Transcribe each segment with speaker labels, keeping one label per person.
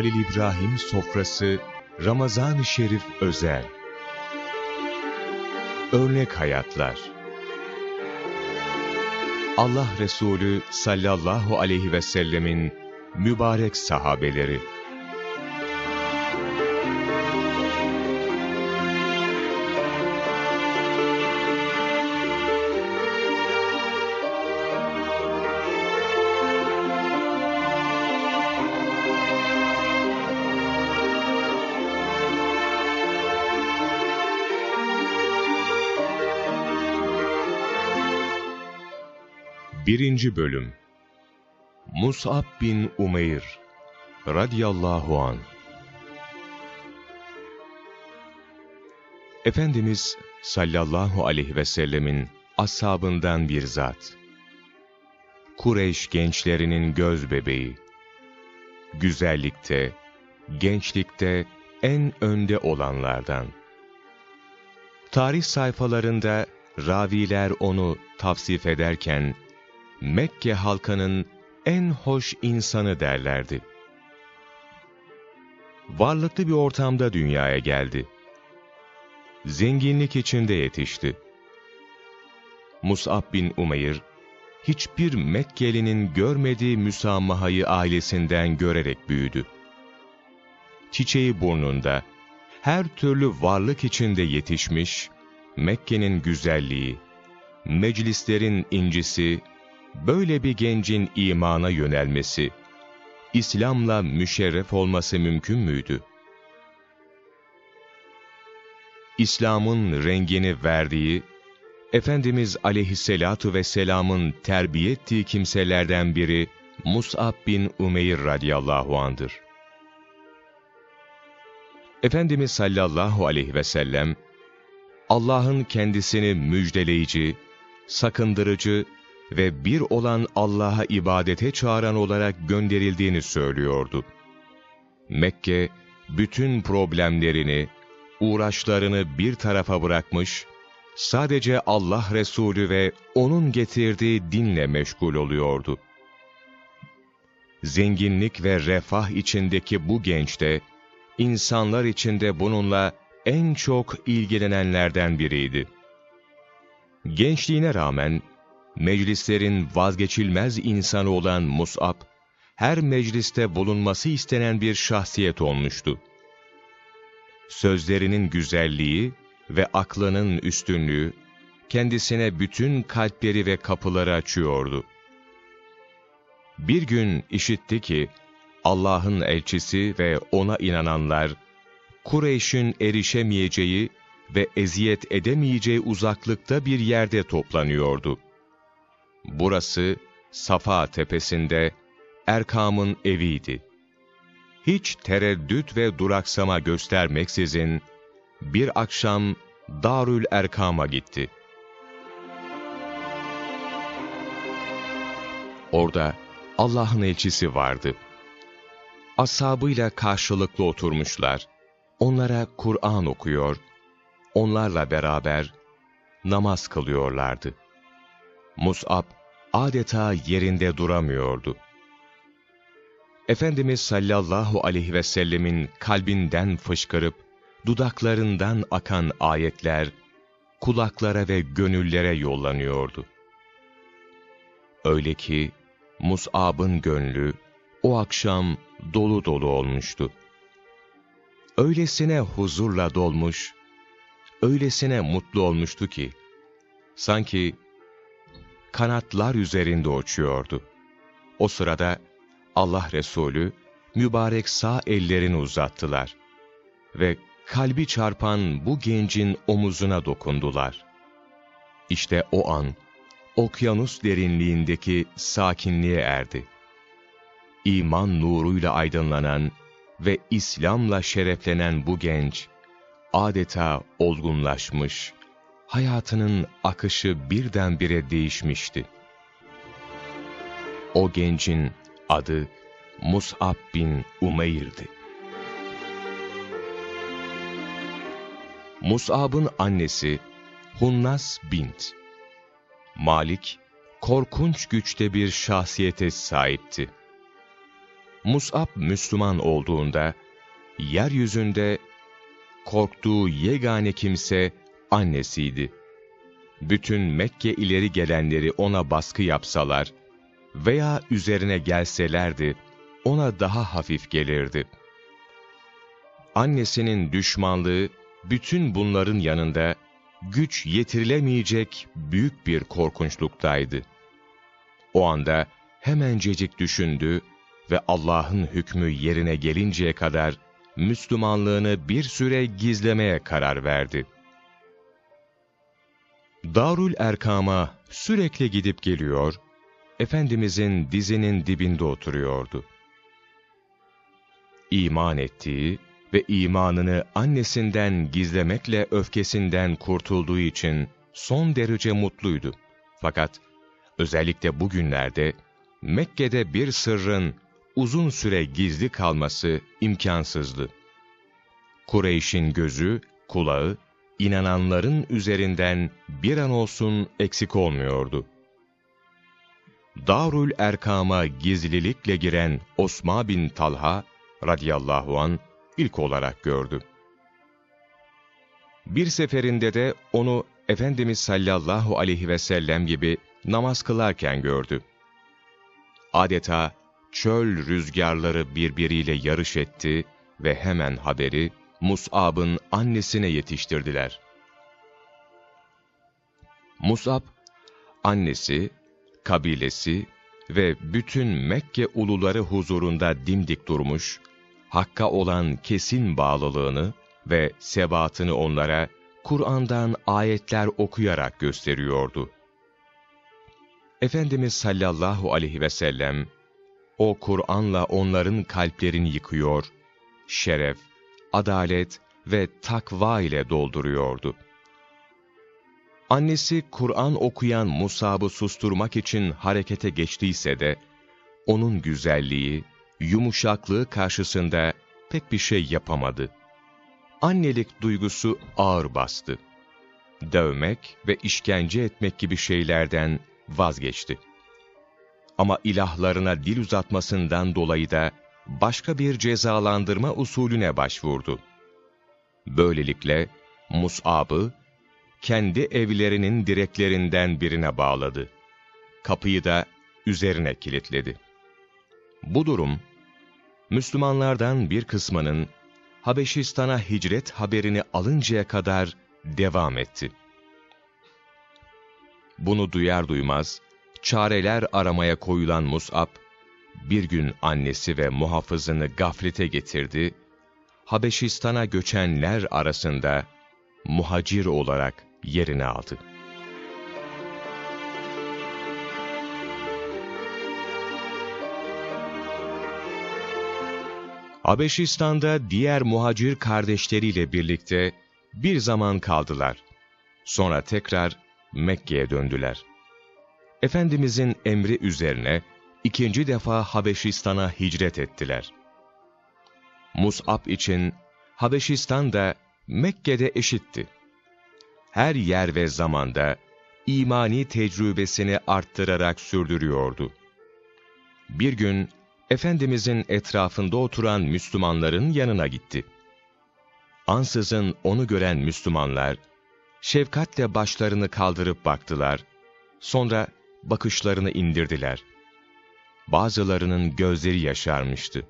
Speaker 1: Halil İbrahim Sofrası Ramazan-ı Şerif Özel. Örnek Hayatlar. Allah Resulü sallallahu aleyhi ve sellemin mübarek sahabeleri Birinci Bölüm Mus'ab bin Umeyr radıyallahu an Efendimiz sallallahu aleyhi ve sellemin ashabından bir zat. Kureyş gençlerinin göz bebeği. Güzellikte, gençlikte en önde olanlardan. Tarih sayfalarında raviler onu tavsif ederken, Mekke halkının en hoş insanı derlerdi. Varlıklı bir ortamda dünyaya geldi. Zenginlik içinde yetişti. Mus'ab bin Umeyr, hiçbir Mekkelinin görmediği müsamahayı ailesinden görerek büyüdü. Çiçeği burnunda, her türlü varlık içinde yetişmiş, Mekke'nin güzelliği, meclislerin incisi, böyle bir gencin imana yönelmesi, İslam'la müşerref olması mümkün müydü? İslam'ın rengini verdiği, Efendimiz aleyhisselatu vesselamın terbiye ettiği kimselerden biri Mus'ab bin Umeyr radıyallahu andır. Efendimiz sallallahu aleyhi ve sellem, Allah'ın kendisini müjdeleyici, sakındırıcı ve bir olan Allah'a ibadete çağıran olarak gönderildiğini söylüyordu. Mekke, bütün problemlerini, uğraşlarını bir tarafa bırakmış, sadece Allah Resulü ve O'nun getirdiği dinle meşgul oluyordu. Zenginlik ve refah içindeki bu genç de, insanlar içinde bununla en çok ilgilenenlerden biriydi. Gençliğine rağmen, meclislerin vazgeçilmez insanı olan Mus'ab, her mecliste bulunması istenen bir şahsiyet olmuştu. Sözlerinin güzelliği ve aklının üstünlüğü, kendisine bütün kalpleri ve kapıları açıyordu. Bir gün işitti ki, Allah'ın elçisi ve ona inananlar, Kureyş'in erişemeyeceği ve eziyet edemeyeceği uzaklıkta bir yerde toplanıyordu. Burası Safa tepesinde Erkam'ın eviydi. Hiç tereddüt ve duraksama göstermeksizin bir akşam Darül Erkam'a gitti. Orada Allah'ın elçisi vardı. Ashabıyla karşılıklı oturmuşlar. Onlara Kur'an okuyor, onlarla beraber namaz kılıyorlardı. Mus'ab adeta yerinde duramıyordu. Efendimiz sallallahu aleyhi ve sellemin kalbinden fışkırıp, dudaklarından akan ayetler, kulaklara ve gönüllere yollanıyordu. Öyle ki, Mus'ab'ın gönlü, o akşam dolu dolu olmuştu. Öylesine huzurla dolmuş, öylesine mutlu olmuştu ki, sanki kanatlar üzerinde uçuyordu. O sırada Allah Resulü mübarek sağ ellerini uzattılar ve kalbi çarpan bu gencin omuzuna dokundular. İşte o an okyanus derinliğindeki sakinliğe erdi. İman nuruyla aydınlanan ve İslam'la şereflenen bu genç adeta olgunlaşmış, hayatının akışı birdenbire değişmişti. O gencin adı Mus'ab bin Umeyr'di. Mus'ab'ın annesi Hunnas bint. Malik, korkunç güçte bir şahsiyete sahipti. Mus'ab Müslüman olduğunda, yeryüzünde korktuğu yegane kimse annesiydi. Bütün Mekke ileri gelenleri ona baskı yapsalar veya üzerine gelselerdi, ona daha hafif gelirdi. Annesinin düşmanlığı, bütün bunların yanında güç yetirilemeyecek büyük bir korkunçluktaydı. O anda hemencecik düşündü ve Allah'ın hükmü yerine gelinceye kadar Müslümanlığını bir süre gizlemeye karar verdi. Darül Erkam'a sürekli gidip geliyor, Efendimizin dizinin dibinde oturuyordu. İman ettiği ve imanını annesinden gizlemekle öfkesinden kurtulduğu için son derece mutluydu. Fakat özellikle bugünlerde Mekke'de bir sırrın uzun süre gizli kalması imkansızdı. Kureyş'in gözü, kulağı, inananların üzerinden bir an olsun eksik olmuyordu. Darül Erkam'a gizlilikle giren Osman bin Talha radıyallahu an ilk olarak gördü. Bir seferinde de onu Efendimiz sallallahu aleyhi ve sellem gibi namaz kılarken gördü. Adeta çöl rüzgarları birbiriyle yarış etti ve hemen haberi Mus'ab'ın annesine yetiştirdiler. Mus'ab, annesi, kabilesi ve bütün Mekke uluları huzurunda dimdik durmuş, Hakk'a olan kesin bağlılığını ve sebatını onlara Kur'an'dan ayetler okuyarak gösteriyordu. Efendimiz sallallahu aleyhi ve sellem, o Kur'an'la onların kalplerini yıkıyor, şeref, adalet ve takva ile dolduruyordu. Annesi Kur'an okuyan Musab'ı susturmak için harekete geçtiyse de, onun güzelliği, yumuşaklığı karşısında pek bir şey yapamadı. Annelik duygusu ağır bastı. Dövmek ve işkence etmek gibi şeylerden vazgeçti. Ama ilahlarına dil uzatmasından dolayı da başka bir cezalandırma usulüne başvurdu. Böylelikle Mus'ab'ı kendi evlerinin direklerinden birine bağladı. Kapıyı da üzerine kilitledi. Bu durum, Müslümanlardan bir kısmının Habeşistan'a hicret haberini alıncaya kadar devam etti. Bunu duyar duymaz, çareler aramaya koyulan Mus'ab, bir gün annesi ve muhafızını gaflete getirdi, Habeşistan'a göçenler arasında muhacir olarak yerini aldı. Habeşistan'da diğer muhacir kardeşleriyle birlikte bir zaman kaldılar. Sonra tekrar Mekke'ye döndüler. Efendimizin emri üzerine ikinci defa Habeşistan'a hicret ettiler. Mus'ab için Habeşistan da Mekke'de eşitti. Her yer ve zamanda imani tecrübesini arttırarak sürdürüyordu. Bir gün Efendimizin etrafında oturan Müslümanların yanına gitti. Ansızın onu gören Müslümanlar, şefkatle başlarını kaldırıp baktılar, sonra bakışlarını indirdiler. Bazılarının gözleri yaşarmıştı.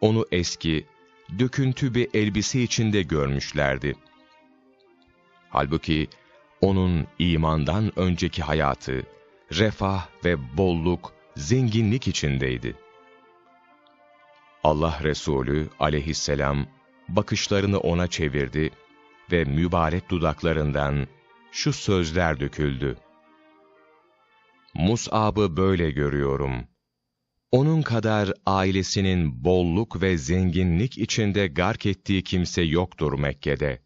Speaker 1: Onu eski, döküntü bir elbise içinde görmüşlerdi. Halbuki onun imandan önceki hayatı, refah ve bolluk, zenginlik içindeydi. Allah Resulü aleyhisselam bakışlarını ona çevirdi ve mübarek dudaklarından şu sözler döküldü. Mus'ab'ı böyle görüyorum. Onun kadar ailesinin bolluk ve zenginlik içinde gark ettiği kimse yoktur Mekke'de.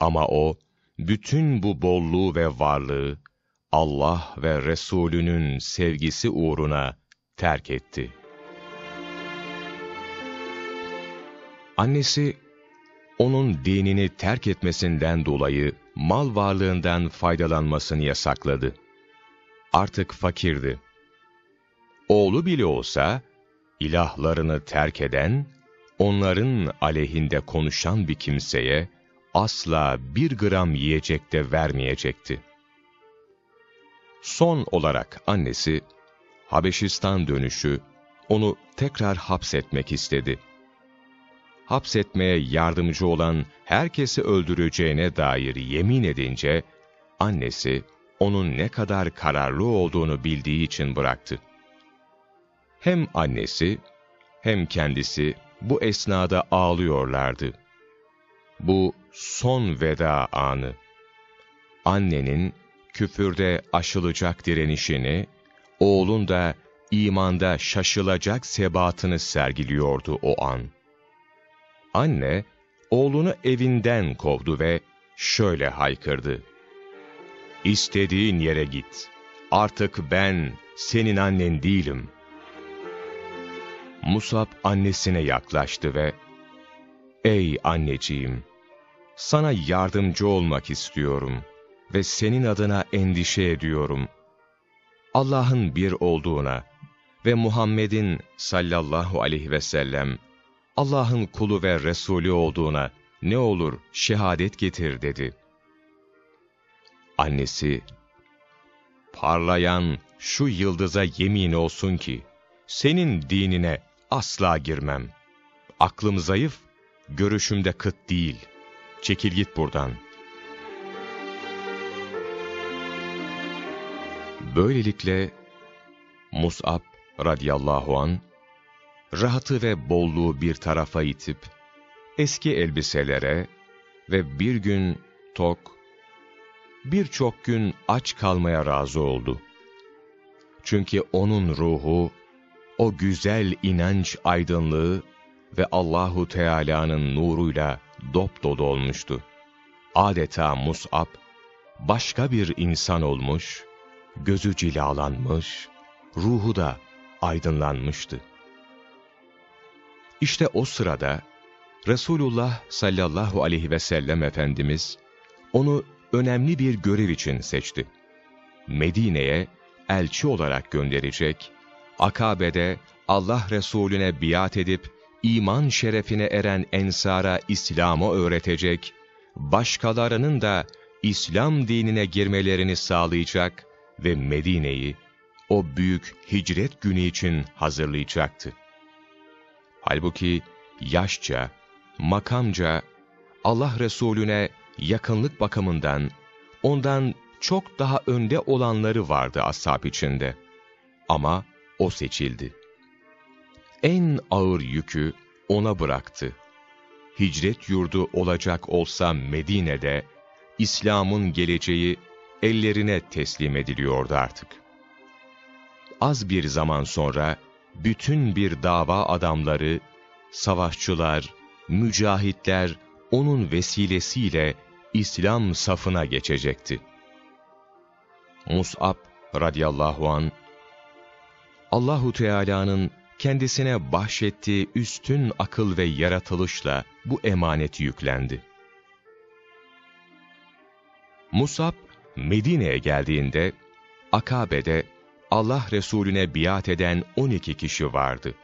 Speaker 1: Ama o, bütün bu bolluğu ve varlığı, Allah ve Resulünün sevgisi uğruna terk etti. Annesi, onun dinini terk etmesinden dolayı mal varlığından faydalanmasını yasakladı. Artık fakirdi. Oğlu bile olsa, ilahlarını terk eden, onların aleyhinde konuşan bir kimseye asla bir gram yiyecek de vermeyecekti. Son olarak annesi, Habeşistan dönüşü, onu tekrar hapsetmek istedi. Hapsetmeye yardımcı olan herkesi öldüreceğine dair yemin edince, annesi onun ne kadar kararlı olduğunu bildiği için bıraktı. Hem annesi hem kendisi bu esnada ağlıyorlardı. Bu son veda anı. Annenin küfürde aşılacak direnişini, oğlun da imanda şaşılacak sebatını sergiliyordu o an. Anne, oğlunu evinden kovdu ve şöyle haykırdı. İstediğin yere git. Artık ben senin annen değilim. Musab annesine yaklaştı ve Ey anneciğim! Sana yardımcı olmak istiyorum ve senin adına endişe ediyorum. Allah'ın bir olduğuna ve Muhammed'in sallallahu aleyhi ve sellem Allah'ın kulu ve Resulü olduğuna ne olur şehadet getir dedi. Annesi, parlayan şu yıldıza yemin olsun ki, senin dinine asla girmem. Aklım zayıf, görüşümde kıt değil. Çekil git buradan. Böylelikle Mus'ab radıyallahu an rahatı ve bolluğu bir tarafa itip eski elbiselere ve bir gün tok, birçok gün aç kalmaya razı oldu. Çünkü onun ruhu o güzel inanç aydınlığı ve Allahu Teala'nın nuruyla dop dolu olmuştu. Adeta Mus'ab başka bir insan olmuş, gözü cilalanmış, ruhu da aydınlanmıştı. İşte o sırada Resulullah sallallahu aleyhi ve sellem Efendimiz onu önemli bir görev için seçti. Medine'ye elçi olarak gönderecek, Akabe'de Allah Resulüne biat edip iman şerefine eren ensara İslam'ı öğretecek, başkalarının da İslam dinine girmelerini sağlayacak ve Medine'yi o büyük hicret günü için hazırlayacaktı. Halbuki yaşça, makamca, Allah Resulüne yakınlık bakımından ondan çok daha önde olanları vardı ashab içinde. Ama o seçildi. En ağır yükü ona bıraktı. Hicret yurdu olacak olsa Medine'de, İslam'ın geleceği ellerine teslim ediliyordu artık. Az bir zaman sonra, bütün bir dava adamları, savaşçılar, mücahitler onun vesilesiyle İslam safına geçecekti. Mus'ab radıyallahu an Allahu Teala'nın kendisine bahşettiği üstün akıl ve yaratılışla bu emaneti yüklendi. Musab Medine'ye geldiğinde Akabe'de Allah Resulüne biat eden 12 kişi vardı.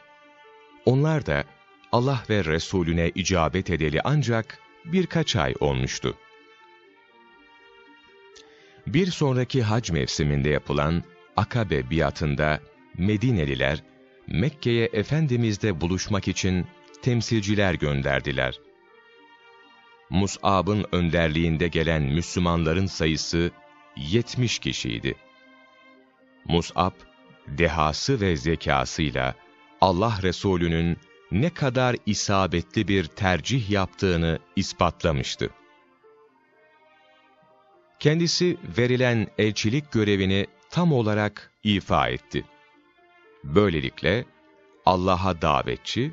Speaker 1: Onlar da Allah ve Resulüne icabet edeli ancak birkaç ay olmuştu. Bir sonraki hac mevsiminde yapılan Akabe biatında Medineliler Mekke'ye Efendimiz'de buluşmak için temsilciler gönderdiler. Mus'ab'ın önderliğinde gelen Müslümanların sayısı 70 kişiydi. Mus'ab, dehası ve zekasıyla Allah Resulü'nün ne kadar isabetli bir tercih yaptığını ispatlamıştı. Kendisi verilen elçilik görevini tam olarak ifa etti. Böylelikle Allah'a davetçi,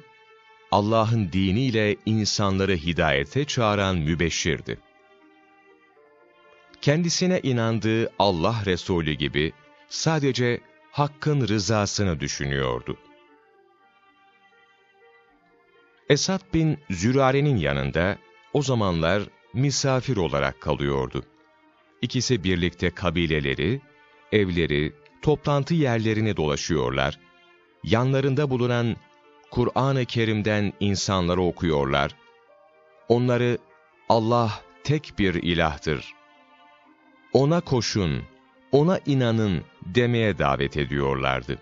Speaker 1: Allah'ın diniyle insanları hidayete çağıran mübeşşirdi. Kendisine inandığı Allah Resulü gibi sadece Hakk'ın rızasını düşünüyordu. Esad bin Zürare'nin yanında o zamanlar misafir olarak kalıyordu. İkisi birlikte kabileleri, evleri, toplantı yerlerini dolaşıyorlar, yanlarında bulunan Kur'an-ı Kerim'den insanlara okuyorlar. Onları Allah tek bir ilahtır. Ona koşun, ona inanın demeye davet ediyorlardı.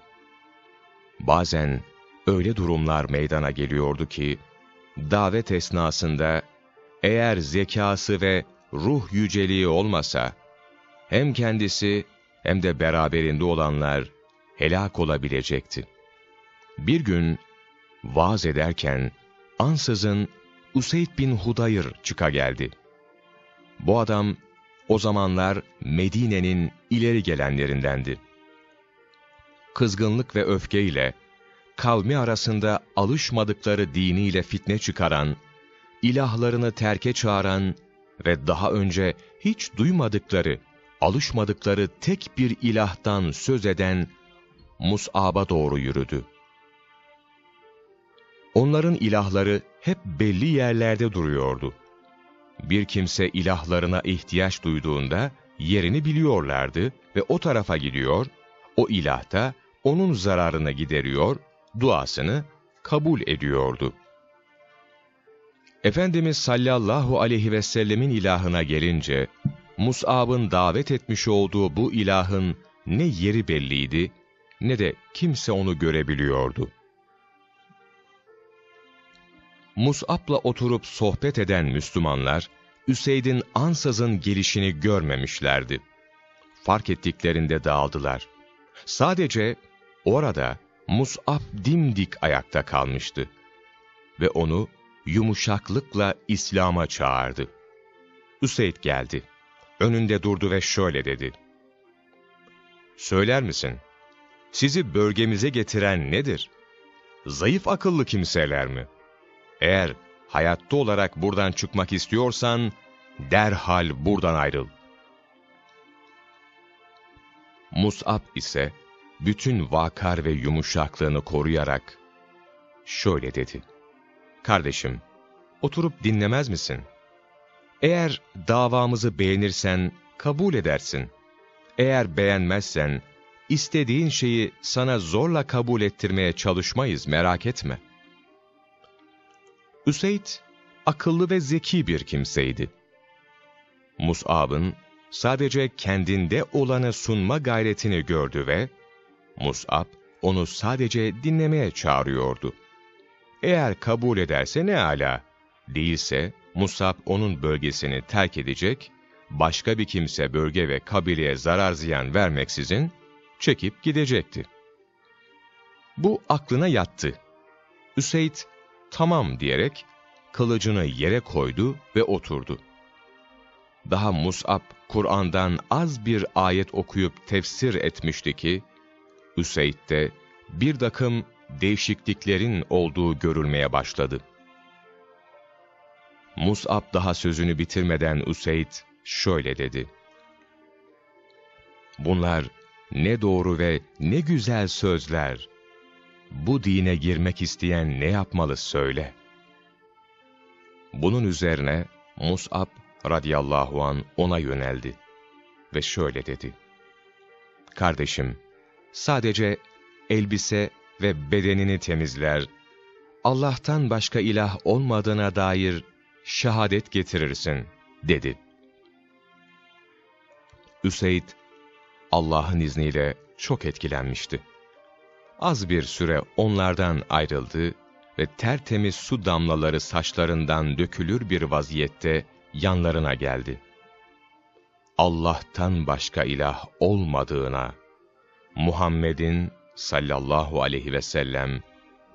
Speaker 1: Bazen öyle durumlar meydana geliyordu ki, davet esnasında eğer zekası ve ruh yüceliği olmasa, hem kendisi hem de beraberinde olanlar helak olabilecekti. Bir gün vaaz ederken ansızın Useyd bin Hudayr çıka geldi. Bu adam o zamanlar Medine'nin ileri gelenlerindendi. Kızgınlık ve öfkeyle kavmi arasında alışmadıkları diniyle fitne çıkaran, ilahlarını terke çağıran ve daha önce hiç duymadıkları, alışmadıkları tek bir ilahtan söz eden Mus'ab'a doğru yürüdü. Onların ilahları hep belli yerlerde duruyordu. Bir kimse ilahlarına ihtiyaç duyduğunda yerini biliyorlardı ve o tarafa gidiyor, o ilah da onun zararını gideriyor, duasını kabul ediyordu. Efendimiz sallallahu aleyhi ve sellemin ilahına gelince, Mus'ab'ın davet etmiş olduğu bu ilahın ne yeri belliydi, ne de kimse onu görebiliyordu. Mus'ab'la oturup sohbet eden Müslümanlar, Üseyd'in ansızın gelişini görmemişlerdi. Fark ettiklerinde dağıldılar. Sadece orada Mus'ab dimdik ayakta kalmıştı. Ve onu yumuşaklıkla İslam'a çağırdı. Üseyd geldi. Önünde durdu ve şöyle dedi. Söyler misin? Sizi bölgemize getiren nedir? Zayıf akıllı kimseler mi? Eğer hayatta olarak buradan çıkmak istiyorsan, derhal buradan ayrıl. Mus'ab ise, bütün vakar ve yumuşaklığını koruyarak, şöyle dedi. Kardeşim, oturup dinlemez misin? Eğer davamızı beğenirsen, kabul edersin. Eğer beğenmezsen, istediğin şeyi sana zorla kabul ettirmeye çalışmayız, merak etme. Üseyd, akıllı ve zeki bir kimseydi. Mus'ab'ın sadece kendinde olanı sunma gayretini gördü ve Mus'ab onu sadece dinlemeye çağırıyordu. Eğer kabul ederse ne ala, değilse Mus'ab onun bölgesini terk edecek, başka bir kimse bölge ve kabileye zarar ziyan vermeksizin çekip gidecekti. Bu aklına yattı. Üseyd tamam diyerek kılıcını yere koydu ve oturdu. Daha Mus'ab Kur'an'dan az bir ayet okuyup tefsir etmişti ki, Üseyd'de bir takım değişikliklerin olduğu görülmeye başladı. Mus'ab daha sözünü bitirmeden Üseyd şöyle dedi. Bunlar ne doğru ve ne güzel sözler. Bu dine girmek isteyen ne yapmalı söyle. Bunun üzerine Mus'ab radıyallahu an ona yöneldi ve şöyle dedi. Kardeşim, sadece elbise ve bedenini temizler, Allah'tan başka ilah olmadığına dair şehadet getirirsin, dedi. Üseyd, Allah'ın izniyle çok etkilenmişti. Az bir süre onlardan ayrıldı ve tertemiz su damlaları saçlarından dökülür bir vaziyette yanlarına geldi. Allah'tan başka ilah olmadığına, Muhammed'in sallallahu aleyhi ve sellem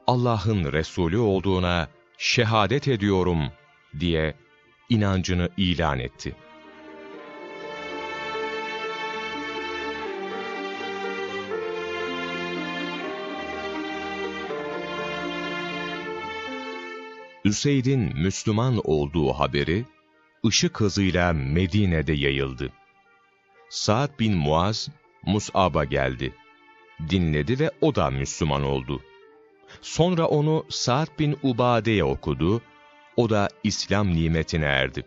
Speaker 1: Allah'ın Resulü olduğuna şehadet ediyorum diye inancını ilan etti. Üseyd'in Müslüman olduğu haberi, ışık hızıyla Medine'de yayıldı. Sa'd bin Muaz, Mus'ab'a geldi. Dinledi ve o da Müslüman oldu. Sonra onu Sa'd bin Ubade'ye okudu, o da İslam nimetine erdi.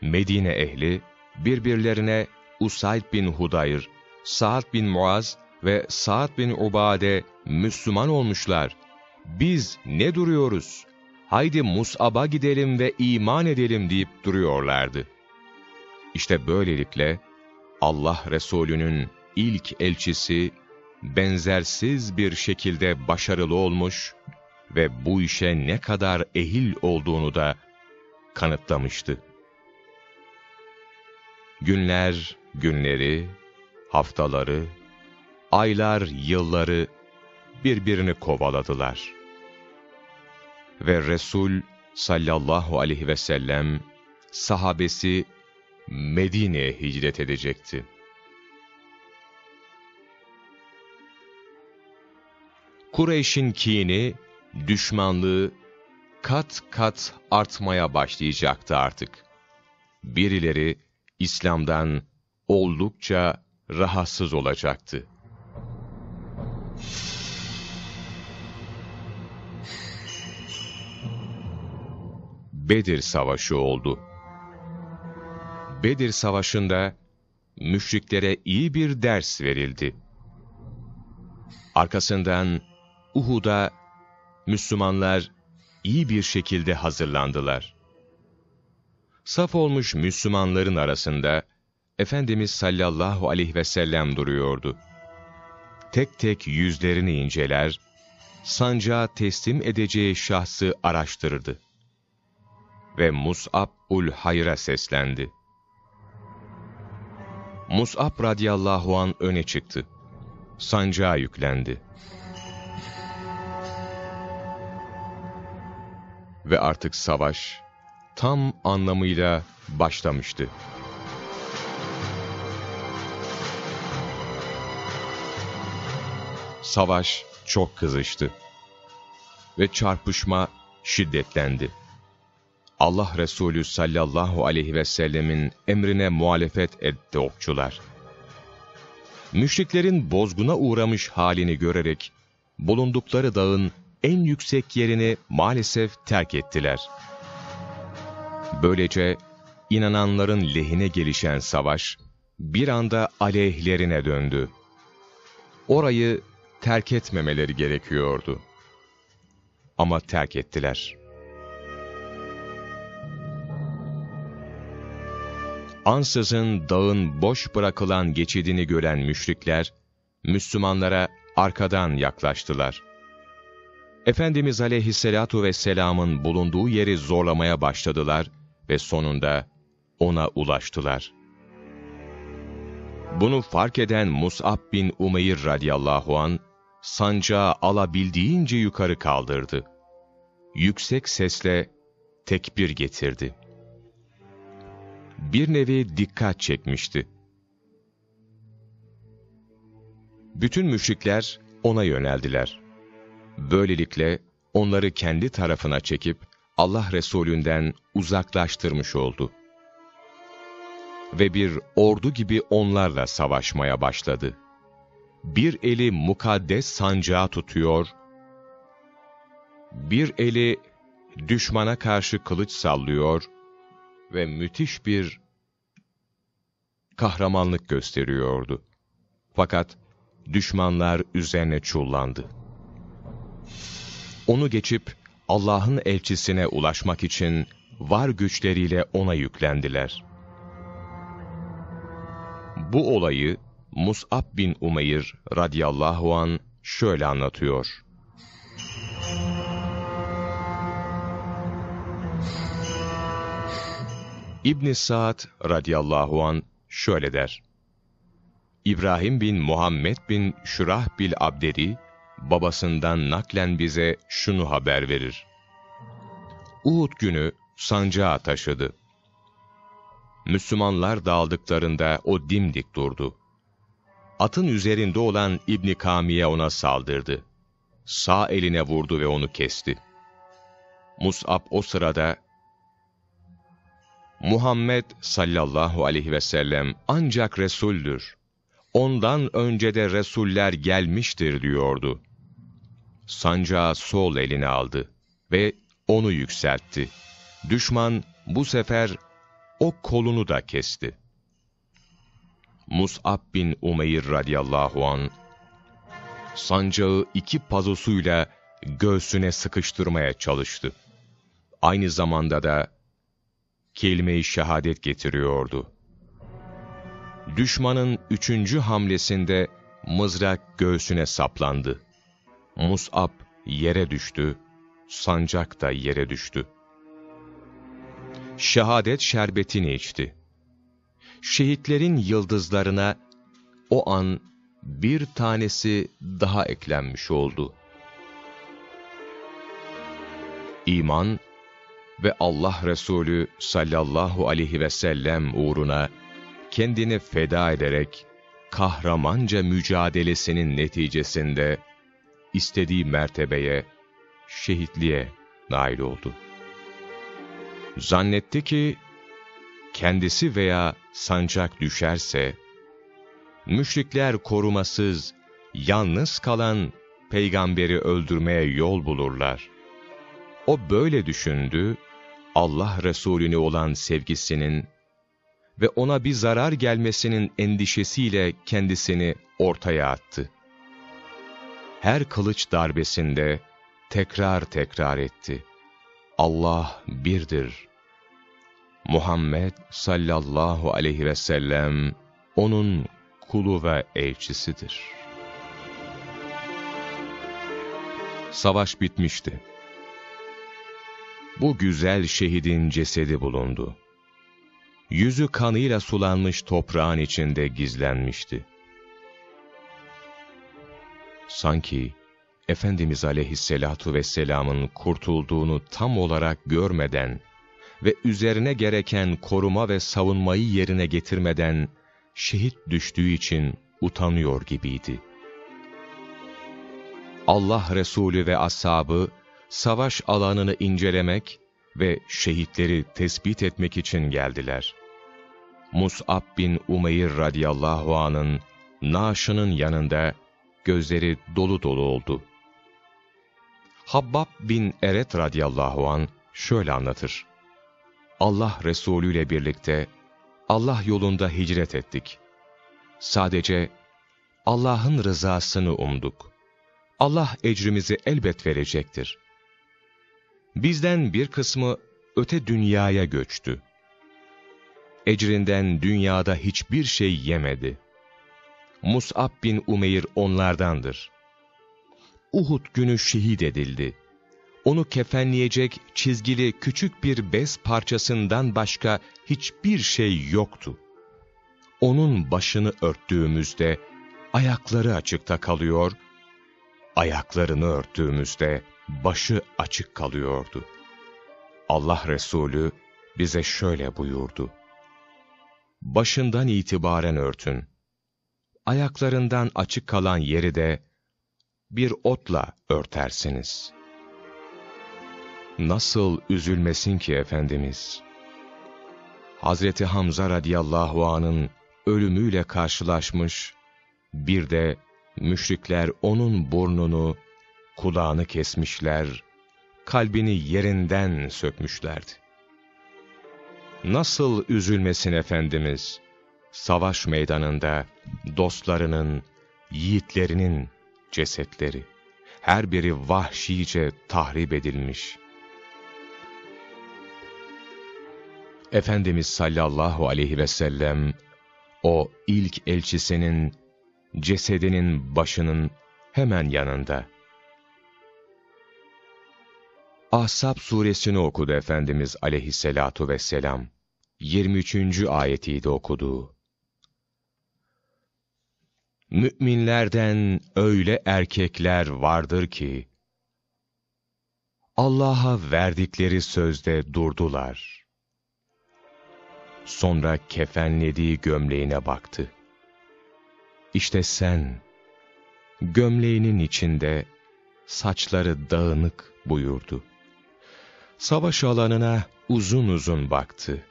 Speaker 1: Medine ehli, birbirlerine Usayd bin Hudayr, Sa'd bin Muaz ve Sa'd bin Ubade Müslüman olmuşlar biz ne duruyoruz, haydi Mus'ab'a gidelim ve iman edelim deyip duruyorlardı. İşte böylelikle Allah Resulü'nün ilk elçisi benzersiz bir şekilde başarılı olmuş ve bu işe ne kadar ehil olduğunu da kanıtlamıştı. Günler, günleri, haftaları, aylar, yılları birbirini kovaladılar. Ve Resul sallallahu aleyhi ve sellem sahabesi Medine'ye hicret edecekti. Kureyş'in kini, düşmanlığı kat kat artmaya başlayacaktı artık. Birileri İslam'dan oldukça rahatsız olacaktı. Bedir Savaşı oldu. Bedir Savaşı'nda müşriklere iyi bir ders verildi. Arkasından Uhud'a Müslümanlar iyi bir şekilde hazırlandılar. Saf olmuş Müslümanların arasında Efendimiz sallallahu aleyhi ve sellem duruyordu. Tek tek yüzlerini inceler, sancağı teslim edeceği şahsı araştırırdı. Ve Mus'ab ul Hayr'a seslendi. Mus'ab radıyallahu an öne çıktı. Sancağa yüklendi. Ve artık savaş tam anlamıyla başlamıştı. Savaş çok kızıştı ve çarpışma şiddetlendi. Allah Resulü sallallahu aleyhi ve sellemin emrine muhalefet etti okçular. Müşriklerin bozguna uğramış halini görerek bulundukları dağın en yüksek yerini maalesef terk ettiler. Böylece inananların lehine gelişen savaş bir anda aleyhlerine döndü. Orayı terk etmemeleri gerekiyordu. Ama terk ettiler. Ansızın dağın boş bırakılan geçidini gören müşrikler, Müslümanlara arkadan yaklaştılar. Efendimiz aleyhissalatu vesselamın bulunduğu yeri zorlamaya başladılar ve sonunda ona ulaştılar. Bunu fark eden Mus'ab bin Umeyr radıyallahu an sancağı alabildiğince yukarı kaldırdı. Yüksek sesle tekbir getirdi. Bir nevi dikkat çekmişti. Bütün müşrikler ona yöneldiler. Böylelikle onları kendi tarafına çekip Allah Resulünden uzaklaştırmış oldu. Ve bir ordu gibi onlarla savaşmaya başladı. Bir eli mukaddes sancağı tutuyor, bir eli düşmana karşı kılıç sallıyor ve müthiş bir kahramanlık gösteriyordu. Fakat düşmanlar üzerine çullandı. Onu geçip Allah'ın elçisine ulaşmak için var güçleriyle ona yüklendiler. Bu olayı Mus'ab bin Umeyr radıyallahu an şöyle anlatıyor. İbn Sa'd radıyallahu an şöyle der. İbrahim bin Muhammed bin Şurah bil Abderi babasından naklen bize şunu haber verir. Uhud günü sancağı taşıdı. Müslümanlar dağıldıklarında o dimdik durdu. Atın üzerinde olan İbni Kamiye ona saldırdı. Sağ eline vurdu ve onu kesti. Mus'ab o sırada, Muhammed sallallahu aleyhi ve sellem ancak Resul'dür. Ondan önce de Resuller gelmiştir diyordu. Sancağı sol eline aldı ve onu yükseltti. Düşman bu sefer o kolunu da kesti. Mus'ab bin Umeyr radıyallahu an sancağı iki pazosuyla göğsüne sıkıştırmaya çalıştı. Aynı zamanda da kelime-i şehadet getiriyordu. Düşmanın üçüncü hamlesinde mızrak göğsüne saplandı. Mus'ab yere düştü, sancak da yere düştü. Şehadet şerbetini içti. Şehitlerin yıldızlarına o an bir tanesi daha eklenmiş oldu. İman ve Allah Resulü sallallahu aleyhi ve sellem uğruna kendini feda ederek kahramanca mücadelesinin neticesinde istediği mertebeye, şehitliğe nail oldu. Zannetti ki, kendisi veya sancak düşerse, müşrikler korumasız, yalnız kalan peygamberi öldürmeye yol bulurlar. O böyle düşündü, Allah Resulüne olan sevgisinin ve ona bir zarar gelmesinin endişesiyle kendisini ortaya attı. Her kılıç darbesinde tekrar tekrar etti. Allah birdir. Muhammed sallallahu aleyhi ve sellem onun kulu ve elçisidir. Savaş bitmişti. Bu güzel şehidin cesedi bulundu. Yüzü kanıyla sulanmış toprağın içinde gizlenmişti. Sanki Efendimiz aleyhisselatu vesselamın kurtulduğunu tam olarak görmeden ve üzerine gereken koruma ve savunmayı yerine getirmeden şehit düştüğü için utanıyor gibiydi. Allah Resulü ve ashabı savaş alanını incelemek ve şehitleri tespit etmek için geldiler. Mus'ab bin Umeyr radıyallahu anın naaşının yanında gözleri dolu dolu oldu. Habbab bin Eret radıyallahu an şöyle anlatır. Allah Resulü ile birlikte Allah yolunda hicret ettik. Sadece Allah'ın rızasını umduk. Allah ecrimizi elbet verecektir. Bizden bir kısmı öte dünyaya göçtü. Ecrinden dünyada hiçbir şey yemedi. Mus'ab bin Umeyr onlardandır. Uhud günü şehit edildi. Onu kefenleyecek çizgili küçük bir bez parçasından başka hiçbir şey yoktu. Onun başını örttüğümüzde ayakları açıkta kalıyor, ayaklarını örttüğümüzde başı açık kalıyordu. Allah Resulü bize şöyle buyurdu. Başından itibaren örtün. Ayaklarından açık kalan yeri de bir otla örtersiniz. Nasıl üzülmesin ki Efendimiz? Hazreti Hamza radıyallahu anın ölümüyle karşılaşmış, bir de müşrikler onun burnunu, kulağını kesmişler, kalbini yerinden sökmüşlerdi. Nasıl üzülmesin Efendimiz? Savaş meydanında dostlarının, yiğitlerinin cesetleri, her biri vahşice tahrip edilmiş. Efendimiz sallallahu aleyhi ve sellem, o ilk elçisinin, cesedinin başının hemen yanında. Ahzab suresini okudu Efendimiz aleyhisselatu vesselam. 23. ayetiydi okuduğu. Müminlerden öyle erkekler vardır ki, Allah'a verdikleri sözde durdular. Sonra kefenlediği gömleğine baktı. İşte sen, gömleğinin içinde saçları dağınık buyurdu. Savaş alanına uzun uzun baktı.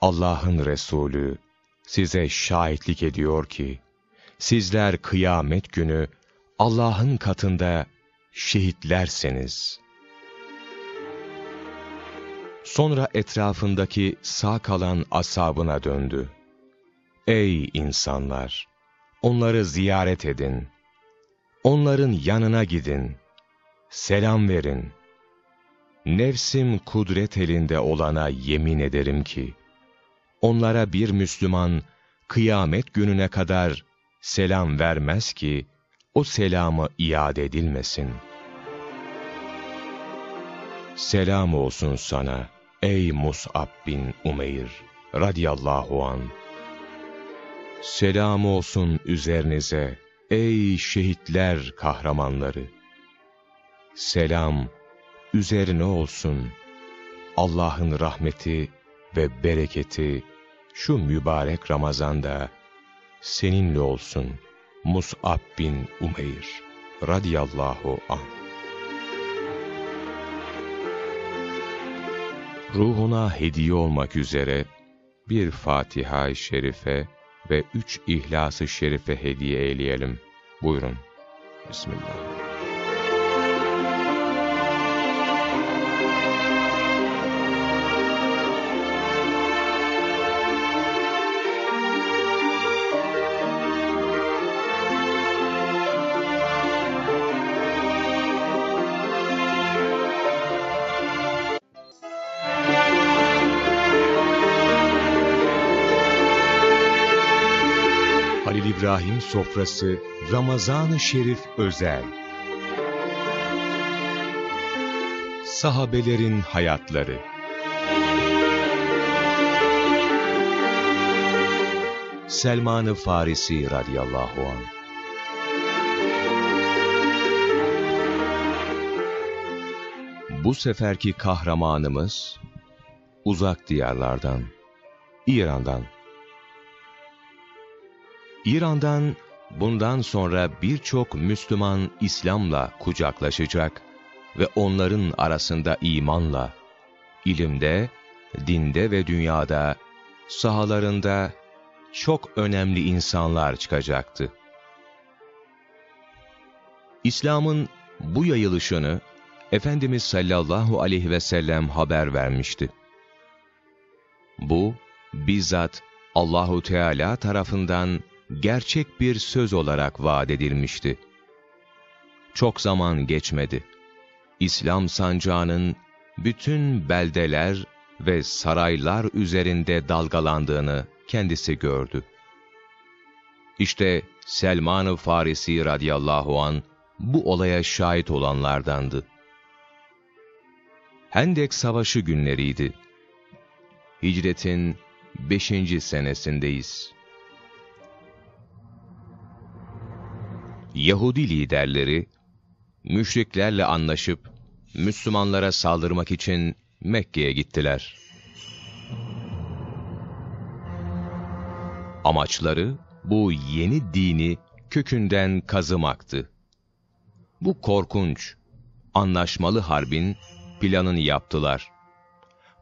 Speaker 1: Allah'ın Resulü size şahitlik ediyor ki, sizler kıyamet günü Allah'ın katında şehitlerseniz. Sonra etrafındaki sağ kalan asabına döndü. Ey insanlar! Onları ziyaret edin. Onların yanına gidin, selam verin. Nefsim kudret elinde olana yemin ederim ki, onlara bir Müslüman kıyamet gününe kadar selam vermez ki, o selamı iade edilmesin. Selam olsun sana ey Mus'ab bin Umeyr radiyallahu an. Selam olsun üzerinize ey şehitler kahramanları. Selam üzerine olsun Allah'ın rahmeti ve bereketi şu mübarek Ramazan'da seninle olsun Mus'ab bin Umeyr radiyallahu anh. Ruhuna hediye olmak üzere bir Fatiha-i Şerife ve üç İhlas-ı Şerife hediye eyleyelim. Buyurun. Bismillah. Sofrası Ramazan-ı Şerif özel. Sahabelerin hayatları. Selman-ı Farisi radıyallahu anh. Bu seferki kahramanımız uzak diyarlardan, İran'dan İran'dan bundan sonra birçok Müslüman İslam'la kucaklaşacak ve onların arasında imanla, ilimde, dinde ve dünyada, sahalarında çok önemli insanlar çıkacaktı. İslam'ın bu yayılışını Efendimiz sallallahu aleyhi ve sellem haber vermişti. Bu, bizzat Allahu Teala tarafından gerçek bir söz olarak vaat edilmişti. Çok zaman geçmedi. İslam sancağının bütün beldeler ve saraylar üzerinde dalgalandığını kendisi gördü. İşte Selman-ı Farisi radıyallahu an bu olaya şahit olanlardandı. Hendek Savaşı günleriydi. Hicretin beşinci senesindeyiz. Yahudi liderleri, müşriklerle anlaşıp Müslümanlara saldırmak için Mekke'ye gittiler. Amaçları bu yeni dini kökünden kazımaktı. Bu korkunç, anlaşmalı harbin planını yaptılar.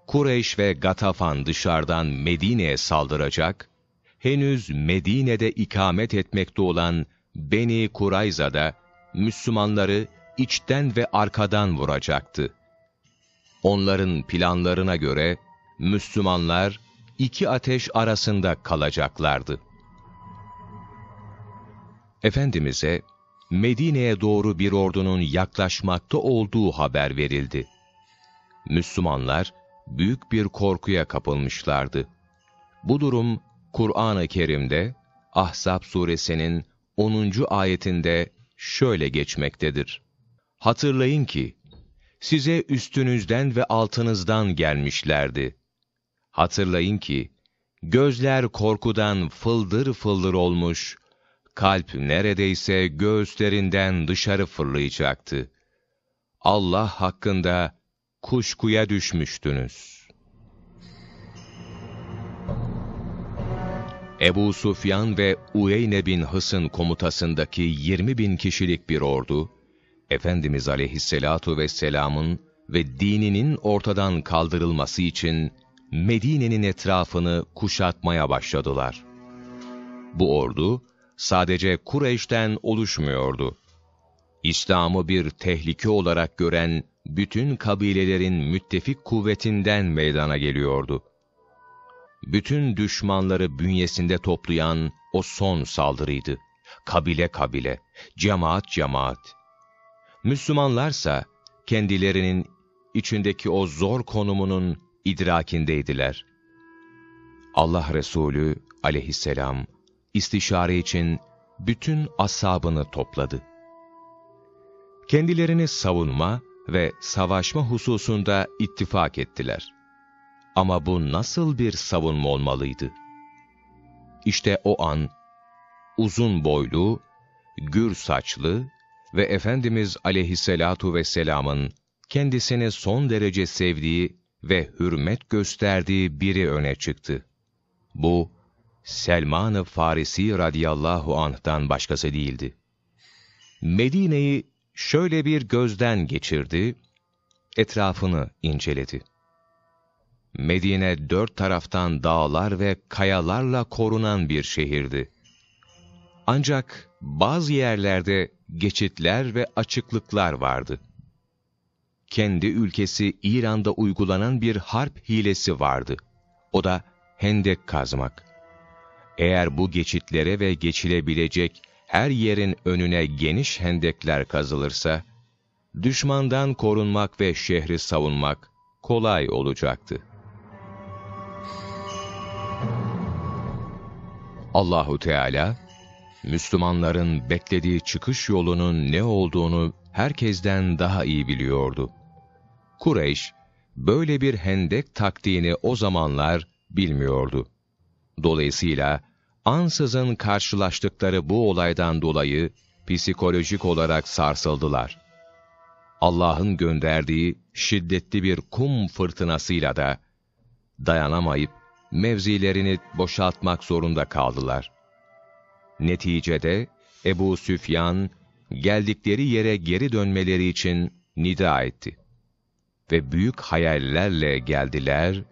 Speaker 1: Kureyş ve Gatafan dışarıdan Medine'ye saldıracak, henüz Medine'de ikamet etmekte olan Beni Kurayza'da Müslümanları içten ve arkadan vuracaktı. Onların planlarına göre Müslümanlar iki ateş arasında kalacaklardı. Efendimiz'e Medine'ye doğru bir ordunun yaklaşmakta olduğu haber verildi. Müslümanlar büyük bir korkuya kapılmışlardı. Bu durum Kur'an-ı Kerim'de Ahzab suresinin 10. ayetinde şöyle geçmektedir. Hatırlayın ki, size üstünüzden ve altınızdan gelmişlerdi. Hatırlayın ki, gözler korkudan fıldır fıldır olmuş, kalp neredeyse göğüslerinden dışarı fırlayacaktı. Allah hakkında kuşkuya düşmüştünüz.'' Ebu Sufyan ve Uyeyne bin Hısın komutasındaki 20 bin kişilik bir ordu, Efendimiz aleyhisselatu vesselamın ve dininin ortadan kaldırılması için Medine'nin etrafını kuşatmaya başladılar. Bu ordu sadece Kureyş'ten oluşmuyordu. İslam'ı bir tehlike olarak gören bütün kabilelerin müttefik kuvvetinden meydana geliyordu bütün düşmanları bünyesinde toplayan o son saldırıydı. kabile kabile, cemaat cemaat. Müslümanlarsa kendilerinin içindeki o zor konumunun idrakindeydiler. Allah Resulü aleyhisselam istişare için bütün asabını topladı. Kendilerini savunma ve savaşma hususunda ittifak ettiler. Ama bu nasıl bir savunma olmalıydı? İşte o an, uzun boylu, gür saçlı ve Efendimiz aleyhisselatu vesselamın kendisini son derece sevdiği ve hürmet gösterdiği biri öne çıktı. Bu, Selman-ı Farisi radıyallahu anh'tan başkası değildi. Medine'yi şöyle bir gözden geçirdi, etrafını inceledi. Medine dört taraftan dağlar ve kayalarla korunan bir şehirdi. Ancak bazı yerlerde geçitler ve açıklıklar vardı. Kendi ülkesi İran'da uygulanan bir harp hilesi vardı. O da hendek kazmak. Eğer bu geçitlere ve geçilebilecek her yerin önüne geniş hendekler kazılırsa, düşmandan korunmak ve şehri savunmak kolay olacaktı. Allahu Teala Müslümanların beklediği çıkış yolunun ne olduğunu herkesten daha iyi biliyordu. Kureyş böyle bir hendek taktiğini o zamanlar bilmiyordu. Dolayısıyla ansızın karşılaştıkları bu olaydan dolayı psikolojik olarak sarsıldılar. Allah'ın gönderdiği şiddetli bir kum fırtınasıyla da dayanamayıp mevzilerini boşaltmak zorunda kaldılar. Neticede Ebu Süfyan geldikleri yere geri dönmeleri için nida etti. Ve büyük hayallerle geldiler,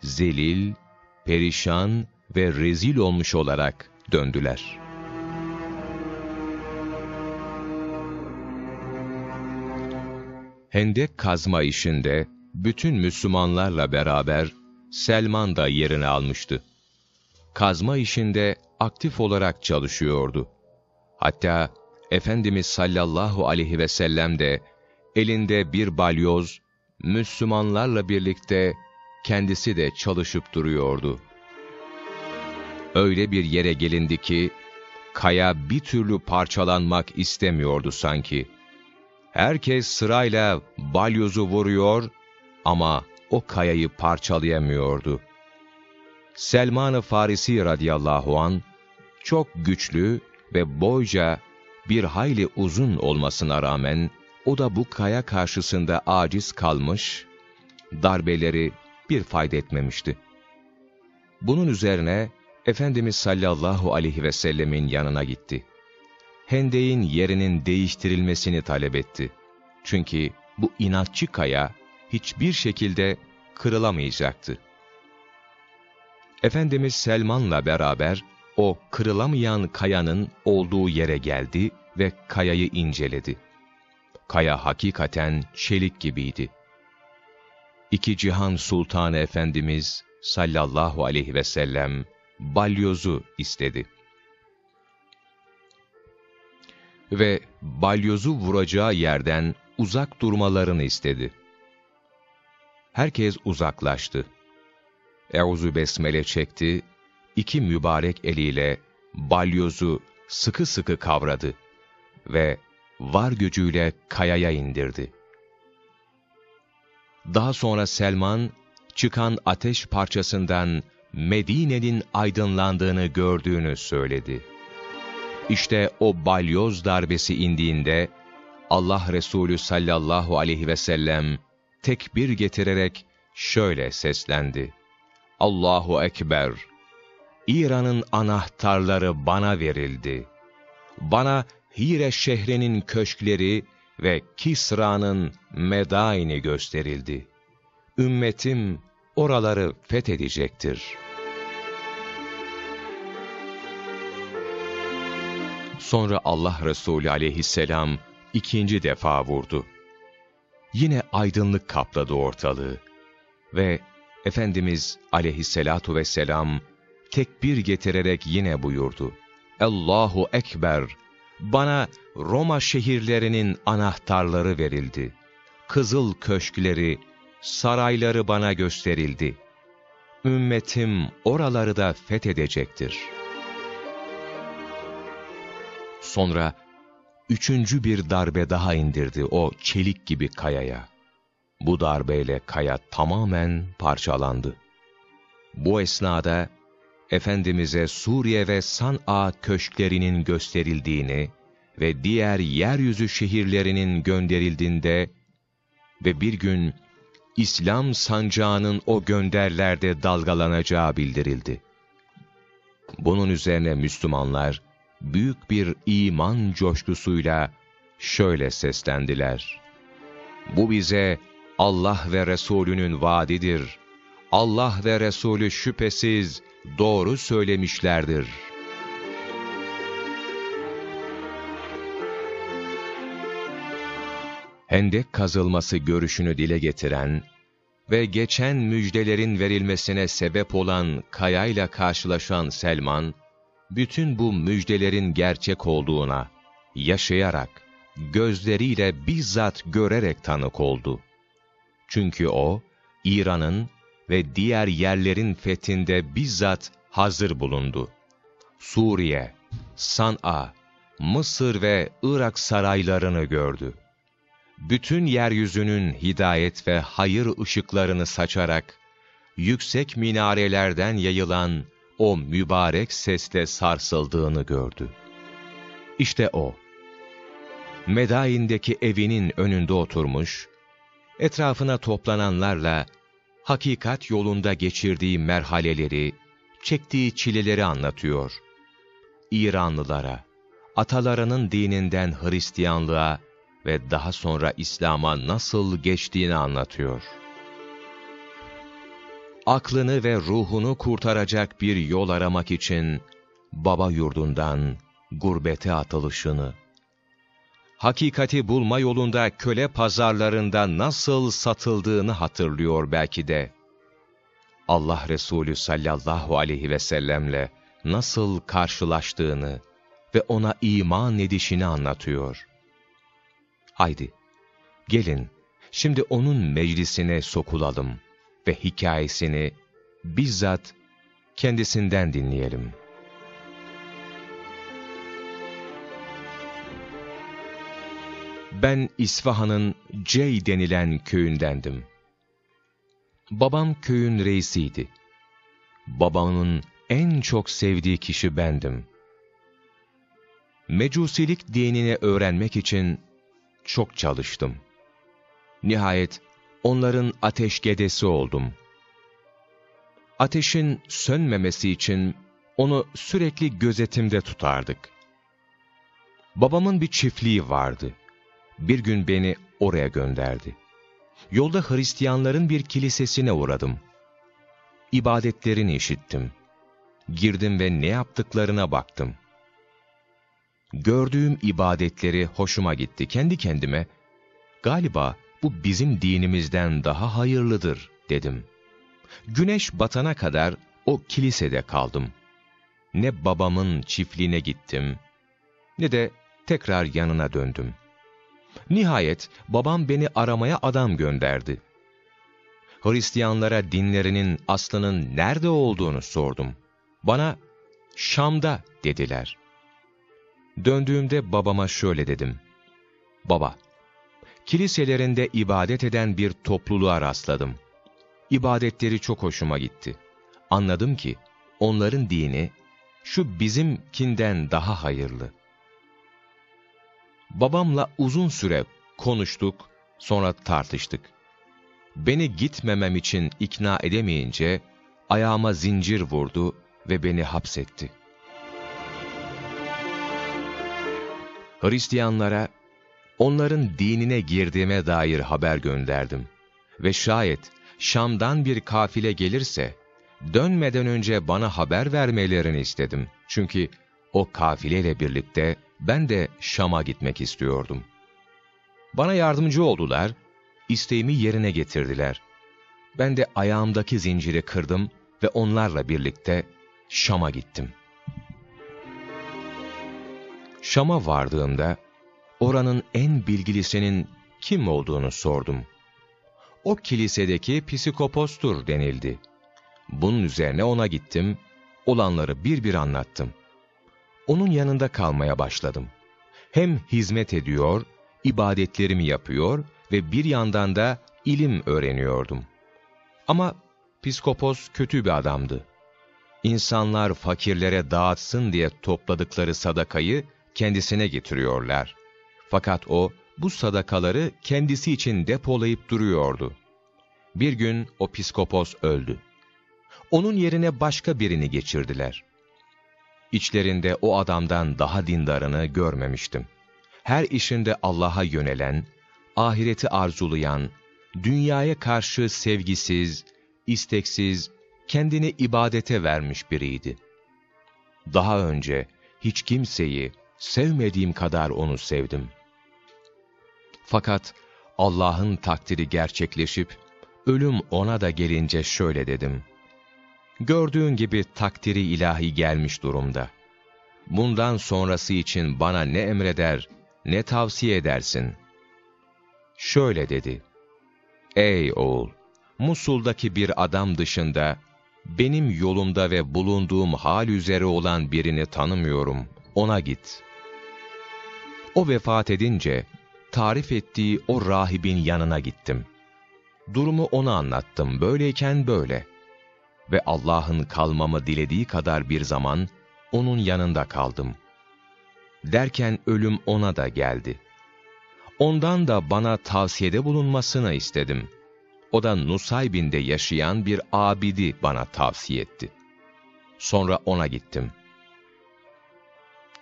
Speaker 1: zelil, perişan ve rezil olmuş olarak döndüler. Hendek kazma işinde bütün Müslümanlarla beraber Selman da yerini almıştı. Kazma işinde aktif olarak çalışıyordu. Hatta Efendimiz sallallahu aleyhi ve sellem de elinde bir balyoz, Müslümanlarla birlikte kendisi de çalışıp duruyordu. Öyle bir yere gelindi ki, kaya bir türlü parçalanmak istemiyordu sanki. Herkes sırayla balyozu vuruyor ama o kayayı parçalayamıyordu. Selman-ı Farisi radıyallahu an çok güçlü ve boyca bir hayli uzun olmasına rağmen o da bu kaya karşısında aciz kalmış, darbeleri bir fayda etmemişti. Bunun üzerine Efendimiz sallallahu aleyhi ve sellemin yanına gitti. Hendeyin yerinin değiştirilmesini talep etti. Çünkü bu inatçı kaya hiçbir şekilde kırılamayacaktı. Efendimiz Selman'la beraber o kırılamayan kayanın olduğu yere geldi ve kayayı inceledi. Kaya hakikaten çelik gibiydi. İki cihan sultanı Efendimiz sallallahu aleyhi ve sellem balyozu istedi. Ve balyozu vuracağı yerden uzak durmalarını istedi. Herkes uzaklaştı. Euzu besmele çekti, iki mübarek eliyle balyozu sıkı sıkı kavradı ve var gücüyle kayaya indirdi. Daha sonra Selman, çıkan ateş parçasından Medine'nin aydınlandığını gördüğünü söyledi. İşte o balyoz darbesi indiğinde, Allah Resulü sallallahu aleyhi ve sellem tekbir getirerek şöyle seslendi. Allahu Ekber! İran'ın anahtarları bana verildi. Bana Hire şehrinin köşkleri ve Kisra'nın medaini gösterildi. Ümmetim oraları fethedecektir. Sonra Allah Resulü aleyhisselam ikinci defa vurdu. Yine aydınlık kapladı ortalığı ve Efendimiz aleyhisselatu vesselam tekbir getirerek yine buyurdu. Allahu Ekber, bana Roma şehirlerinin anahtarları verildi. Kızıl köşkleri, sarayları bana gösterildi. Ümmetim oraları da fethedecektir. Sonra üçüncü bir darbe daha indirdi o çelik gibi kayaya. Bu darbeyle kaya tamamen parçalandı. Bu esnada Efendimiz'e Suriye ve San'a köşklerinin gösterildiğini ve diğer yeryüzü şehirlerinin gönderildiğinde ve bir gün İslam sancağının o gönderlerde dalgalanacağı bildirildi. Bunun üzerine Müslümanlar büyük bir iman coşkusuyla şöyle seslendiler. Bu bize Allah ve Resulünün vaadidir. Allah ve Resulü şüphesiz doğru söylemişlerdir. Hendek kazılması görüşünü dile getiren ve geçen müjdelerin verilmesine sebep olan kayayla karşılaşan Selman, bütün bu müjdelerin gerçek olduğuna, yaşayarak, gözleriyle bizzat görerek tanık oldu. Çünkü o, İran'ın ve diğer yerlerin fethinde bizzat hazır bulundu. Suriye, San'a, Mısır ve Irak saraylarını gördü. Bütün yeryüzünün hidayet ve hayır ışıklarını saçarak, yüksek minarelerden yayılan o mübarek sesle sarsıldığını gördü. İşte o, Medain'deki evinin önünde oturmuş, etrafına toplananlarla hakikat yolunda geçirdiği merhaleleri, çektiği çileleri anlatıyor. İranlılara, atalarının dininden Hristiyanlığa ve daha sonra İslam'a nasıl geçtiğini anlatıyor. Aklını ve ruhunu kurtaracak bir yol aramak için baba yurdundan gurbete atılışını, hakikati bulma yolunda köle pazarlarında nasıl satıldığını hatırlıyor belki de. Allah Resulü sallallahu aleyhi ve sellemle nasıl karşılaştığını ve ona iman edişini anlatıyor. Haydi, gelin, şimdi onun meclisine sokulalım ve hikayesini bizzat kendisinden dinleyelim.'' Ben İsfahan'ın Cey denilen köyündendim. Babam köyün reisiydi. Babamın en çok sevdiği kişi bendim. Mecusilik dinini öğrenmek için çok çalıştım. Nihayet onların ateşgedesi oldum. Ateşin sönmemesi için onu sürekli gözetimde tutardık. Babamın bir çiftliği vardı bir gün beni oraya gönderdi. Yolda Hristiyanların bir kilisesine uğradım. İbadetlerini işittim. Girdim ve ne yaptıklarına baktım. Gördüğüm ibadetleri hoşuma gitti. Kendi kendime, galiba bu bizim dinimizden daha hayırlıdır dedim. Güneş batana kadar o kilisede kaldım. Ne babamın çiftliğine gittim, ne de tekrar yanına döndüm.'' Nihayet babam beni aramaya adam gönderdi. Hristiyanlara dinlerinin aslının nerede olduğunu sordum. Bana Şam'da dediler. Döndüğümde babama şöyle dedim. Baba, kiliselerinde ibadet eden bir topluluğa rastladım. İbadetleri çok hoşuma gitti. Anladım ki onların dini şu bizimkinden daha hayırlı. Babamla uzun süre konuştuk, sonra tartıştık. Beni gitmemem için ikna edemeyince ayağıma zincir vurdu ve beni hapsetti. Hristiyanlara onların dinine girdiğime dair haber gönderdim. Ve şayet Şam'dan bir kafile gelirse, dönmeden önce bana haber vermelerini istedim. Çünkü o kafileyle birlikte ben de Şam'a gitmek istiyordum. Bana yardımcı oldular, isteğimi yerine getirdiler. Ben de ayağımdaki zinciri kırdım ve onlarla birlikte Şam'a gittim. Şam'a vardığımda, oranın en bilgilisinin kim olduğunu sordum. O kilisedeki psikopostur denildi. Bunun üzerine ona gittim, olanları bir bir anlattım. Onun yanında kalmaya başladım. Hem hizmet ediyor, ibadetlerimi yapıyor ve bir yandan da ilim öğreniyordum. Ama psikopos kötü bir adamdı. İnsanlar fakirlere dağıtsın diye topladıkları sadakayı kendisine getiriyorlar. Fakat o, bu sadakaları kendisi için depolayıp duruyordu. Bir gün o psikopos öldü. Onun yerine başka birini geçirdiler. İçlerinde o adamdan daha dindarını görmemiştim. Her işinde Allah'a yönelen, ahireti arzulayan, dünyaya karşı sevgisiz, isteksiz, kendini ibadete vermiş biriydi. Daha önce hiç kimseyi sevmediğim kadar onu sevdim. Fakat Allah'ın takdiri gerçekleşip, ölüm ona da gelince şöyle dedim. Gördüğün gibi takdiri ilahi gelmiş durumda. Bundan sonrası için bana ne emreder, ne tavsiye edersin? Şöyle dedi. Ey oğul! Musul'daki bir adam dışında, benim yolumda ve bulunduğum hal üzere olan birini tanımıyorum, ona git. O vefat edince, tarif ettiği o rahibin yanına gittim. Durumu ona anlattım, böyleyken böyle. Ve Allah'ın kalmamı dilediği kadar bir zaman, onun yanında kaldım. Derken ölüm ona da geldi. Ondan da bana tavsiyede bulunmasını istedim. O da Nusaybin'de yaşayan bir abidi bana tavsiye etti. Sonra ona gittim.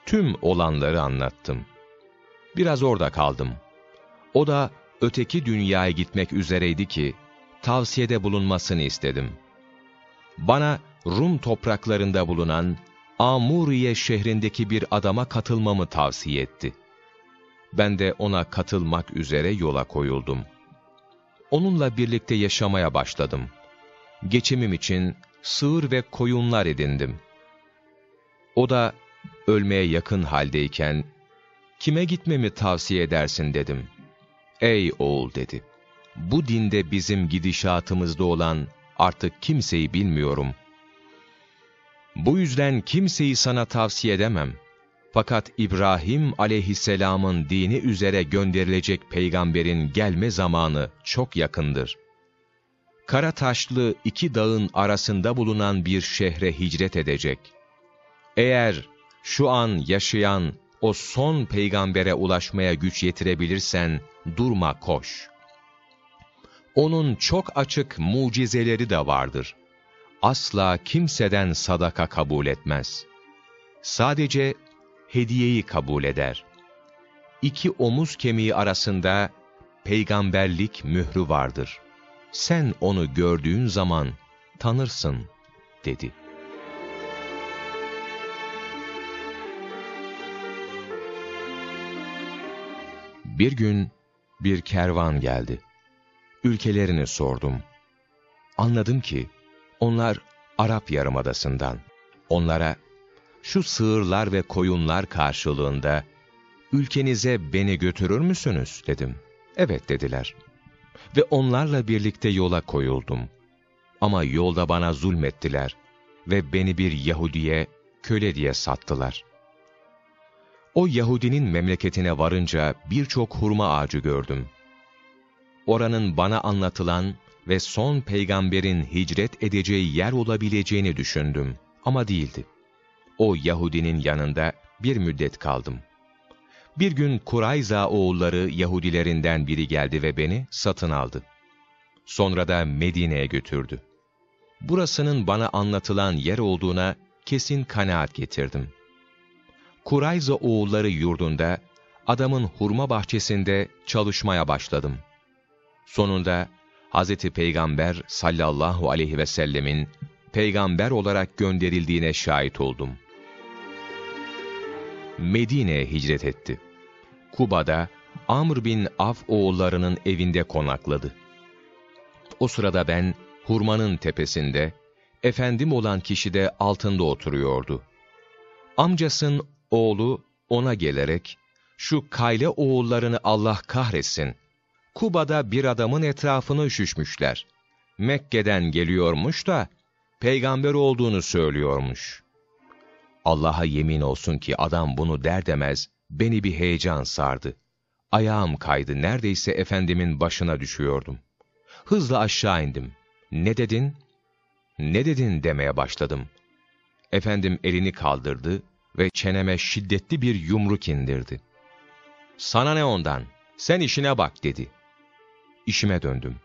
Speaker 1: Tüm olanları anlattım. Biraz orada kaldım. O da öteki dünyaya gitmek üzereydi ki, tavsiyede bulunmasını istedim. Bana Rum topraklarında bulunan Amuriye şehrindeki bir adama katılmamı tavsiye etti. Ben de ona katılmak üzere yola koyuldum. Onunla birlikte yaşamaya başladım. Geçimim için sığır ve koyunlar edindim. O da ölmeye yakın haldeyken, kime gitmemi tavsiye edersin dedim. Ey oğul dedi, bu dinde bizim gidişatımızda olan artık kimseyi bilmiyorum. Bu yüzden kimseyi sana tavsiye edemem. Fakat İbrahim aleyhisselamın dini üzere gönderilecek peygamberin gelme zamanı çok yakındır. Kara taşlı iki dağın arasında bulunan bir şehre hicret edecek. Eğer şu an yaşayan o son peygambere ulaşmaya güç yetirebilirsen, durma koş. Onun çok açık mucizeleri de vardır. Asla kimseden sadaka kabul etmez. Sadece hediyeyi kabul eder. İki omuz kemiği arasında peygamberlik mührü vardır. Sen onu gördüğün zaman tanırsın, dedi. Bir gün bir kervan geldi. Ülkelerini sordum. Anladım ki onlar Arap Yarımadası'ndan. Onlara şu sığırlar ve koyunlar karşılığında ülkenize beni götürür müsünüz dedim. Evet dediler. Ve onlarla birlikte yola koyuldum. Ama yolda bana zulmettiler ve beni bir Yahudiye köle diye sattılar. O Yahudinin memleketine varınca birçok hurma ağacı gördüm. Oranın bana anlatılan ve son peygamberin hicret edeceği yer olabileceğini düşündüm ama değildi. O Yahudinin yanında bir müddet kaldım. Bir gün Kurayza oğulları Yahudilerinden biri geldi ve beni satın aldı. Sonra da Medine'ye götürdü. Burasının bana anlatılan yer olduğuna kesin kanaat getirdim. Kurayza oğulları yurdunda, adamın hurma bahçesinde çalışmaya başladım. Sonunda Hz. Peygamber sallallahu aleyhi ve sellemin peygamber olarak gönderildiğine şahit oldum. Medine'ye hicret etti. Kuba'da Amr bin Af oğullarının evinde konakladı. O sırada ben hurmanın tepesinde, efendim olan kişi de altında oturuyordu. Amcasın oğlu ona gelerek, şu Kayle oğullarını Allah kahretsin. Kuba'da bir adamın etrafını üşüşmüşler. Mekke'den geliyormuş da, peygamber olduğunu söylüyormuş. Allah'a yemin olsun ki adam bunu der demez, beni bir heyecan sardı. Ayağım kaydı, neredeyse efendimin başına düşüyordum. Hızla aşağı indim. Ne dedin? Ne dedin demeye başladım. Efendim elini kaldırdı ve çeneme şiddetli bir yumruk indirdi. Sana ne ondan? Sen işine bak dedi. İşime döndüm.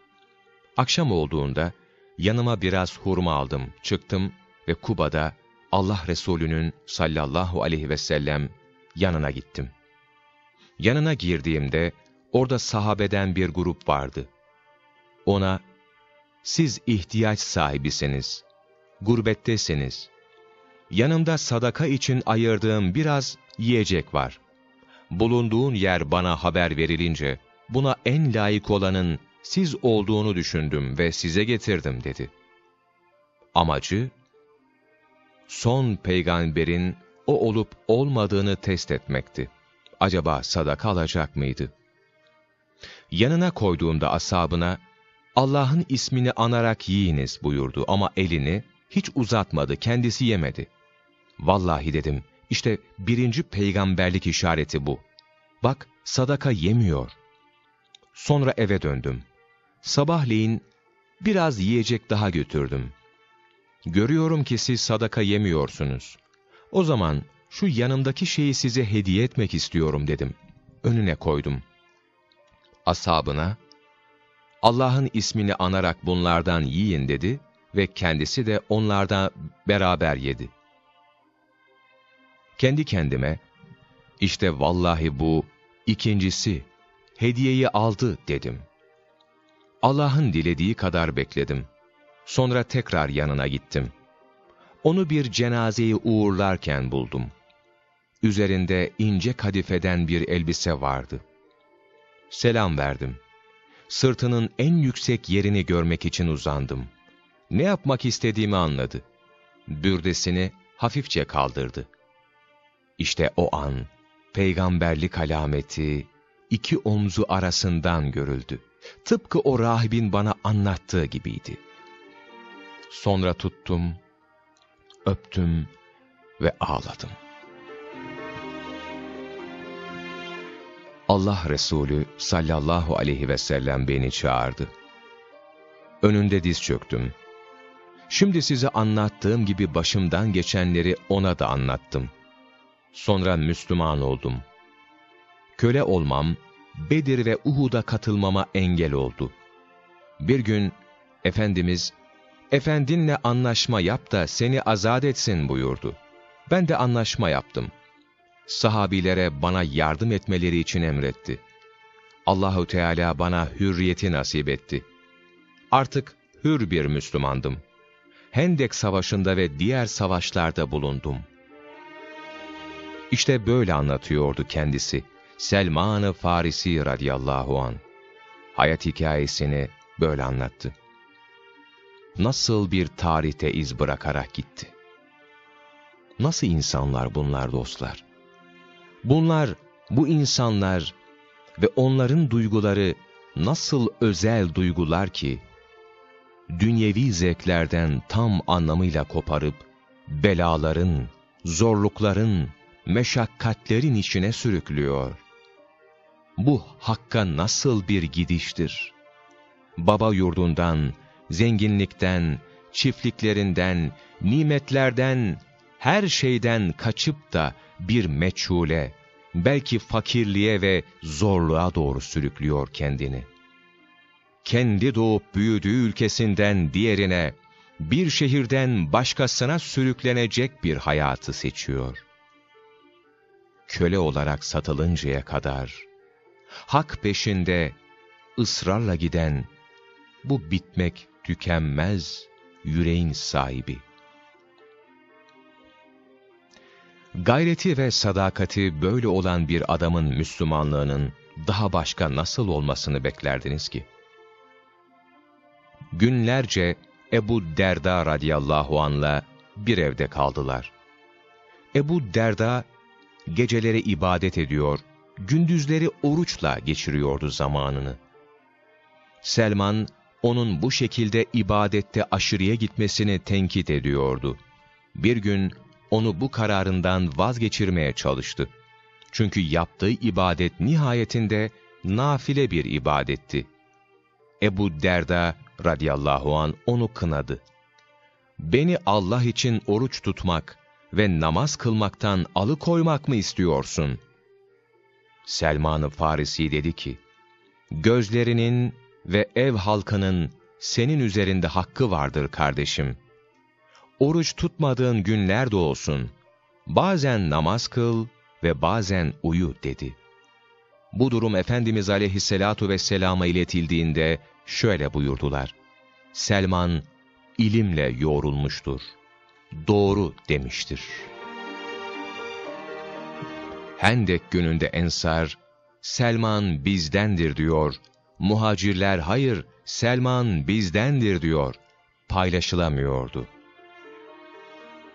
Speaker 1: Akşam olduğunda yanıma biraz hurma aldım, çıktım ve Kuba'da Allah Resulü'nün sallallahu aleyhi ve sellem yanına gittim. Yanına girdiğimde orada sahabeden bir grup vardı. Ona, siz ihtiyaç sahibisiniz, gurbettesiniz. Yanımda sadaka için ayırdığım biraz yiyecek var. Bulunduğun yer bana haber verilince, buna en layık olanın siz olduğunu düşündüm ve size getirdim dedi. Amacı, son peygamberin o olup olmadığını test etmekti. Acaba sadaka alacak mıydı? Yanına koyduğumda asabına, Allah'ın ismini anarak yiyiniz buyurdu ama elini hiç uzatmadı, kendisi yemedi. Vallahi dedim, işte birinci peygamberlik işareti bu. Bak, sadaka yemiyor. Sonra eve döndüm. Sabahleyin biraz yiyecek daha götürdüm. Görüyorum ki siz sadaka yemiyorsunuz. O zaman şu yanımdaki şeyi size hediye etmek istiyorum dedim. Önüne koydum. Asabına, Allah'ın ismini anarak bunlardan yiyin dedi ve kendisi de onlardan beraber yedi. Kendi kendime, işte vallahi bu ikincisi, hediyeyi aldı dedim. Allah'ın dilediği kadar bekledim. Sonra tekrar yanına gittim. Onu bir cenazeyi uğurlarken buldum. Üzerinde ince kadifeden bir elbise vardı. Selam verdim. Sırtının en yüksek yerini görmek için uzandım. Ne yapmak istediğimi anladı. Bürdesini hafifçe kaldırdı. İşte o an, peygamberlik alameti iki omzu arasından görüldü. Tıpkı o rahibin bana anlattığı gibiydi. Sonra tuttum, öptüm ve ağladım. Allah Resulü sallallahu aleyhi ve sellem beni çağırdı. Önünde diz çöktüm. Şimdi size anlattığım gibi başımdan geçenleri ona da anlattım. Sonra Müslüman oldum. Köle olmam, Bedir ve Uhud'a katılmama engel oldu. Bir gün Efendimiz, Efendinle anlaşma yap da seni azat etsin buyurdu. Ben de anlaşma yaptım. Sahabilere bana yardım etmeleri için emretti. Allahu Teala bana hürriyeti nasip etti. Artık hür bir Müslümandım. Hendek Savaşı'nda ve diğer savaşlarda bulundum. İşte böyle anlatıyordu kendisi. Selman-ı Farisi radıyallahu an. Hayat hikayesini böyle anlattı. Nasıl bir tarihte iz bırakarak gitti. Nasıl insanlar bunlar dostlar? Bunlar, bu insanlar ve onların duyguları nasıl özel duygular ki, dünyevi zevklerden tam anlamıyla koparıp, belaların, zorlukların, meşakkatlerin içine sürüklüyor. Bu Hakk'a nasıl bir gidiştir? Baba yurdundan, zenginlikten, çiftliklerinden, nimetlerden, her şeyden kaçıp da bir meçhule, belki fakirliğe ve zorluğa doğru sürüklüyor kendini. Kendi doğup büyüdüğü ülkesinden diğerine, bir şehirden başkasına sürüklenecek bir hayatı seçiyor. Köle olarak satılıncaya kadar, hak peşinde ısrarla giden, bu bitmek tükenmez yüreğin sahibi. Gayreti ve sadakati böyle olan bir adamın Müslümanlığının daha başka nasıl olmasını beklerdiniz ki? Günlerce Ebu Derda radıyallahu anla bir evde kaldılar. Ebu Derda, geceleri ibadet ediyor, gündüzleri oruçla geçiriyordu zamanını. Selman, onun bu şekilde ibadette aşırıya gitmesini tenkit ediyordu. Bir gün onu bu kararından vazgeçirmeye çalıştı. Çünkü yaptığı ibadet nihayetinde nafile bir ibadetti. Ebu Derda radıyallahu an onu kınadı. Beni Allah için oruç tutmak ve namaz kılmaktan alıkoymak mı istiyorsun? Selman-ı Farisi dedi ki, Gözlerinin ve ev halkının senin üzerinde hakkı vardır kardeşim. Oruç tutmadığın günler de olsun. Bazen namaz kıl ve bazen uyu dedi. Bu durum Efendimiz aleyhisselatu vesselama iletildiğinde şöyle buyurdular. Selman ilimle yoğrulmuştur. Doğru demiştir. Hendek gününde Ensar, Selman bizdendir diyor. Muhacirler hayır, Selman bizdendir diyor. Paylaşılamıyordu.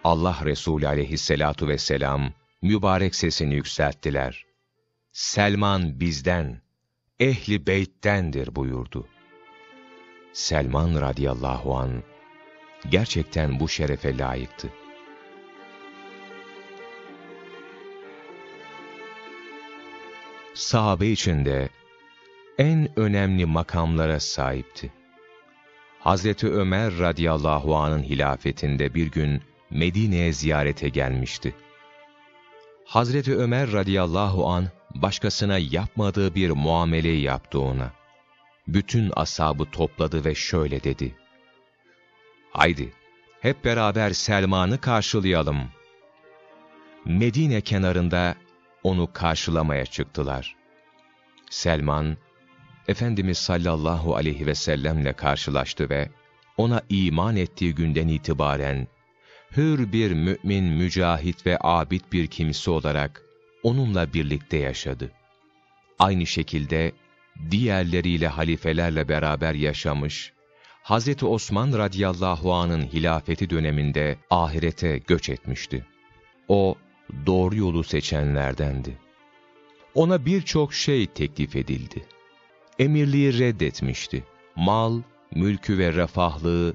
Speaker 1: Allah Resulü aleyhisselatu vesselam, mübarek sesini yükselttiler. Selman bizden, ehli beyttendir buyurdu. Selman radıyallahu an gerçekten bu şerefe layıktı. Sahabe içinde en önemli makamlara sahipti. Hazreti Ömer radıyallahu anın hilafetinde bir gün Medine'ye ziyarete gelmişti. Hazreti Ömer radıyallahu an başkasına yapmadığı bir muameleyi yaptı ona. Bütün asabı topladı ve şöyle dedi. Haydi, hep beraber Selman'ı karşılayalım. Medine kenarında onu karşılamaya çıktılar. Selman, Efendimiz sallallahu aleyhi ve sellemle karşılaştı ve ona iman ettiği günden itibaren hür bir mümin, mücahit ve abid bir kimse olarak onunla birlikte yaşadı. Aynı şekilde diğerleriyle halifelerle beraber yaşamış, Hz. Osman radıyallahu anın hilafeti döneminde ahirete göç etmişti. O, doğru yolu seçenlerdendi. Ona birçok şey teklif edildi. Emirliği reddetmişti. Mal, mülkü ve refahlığı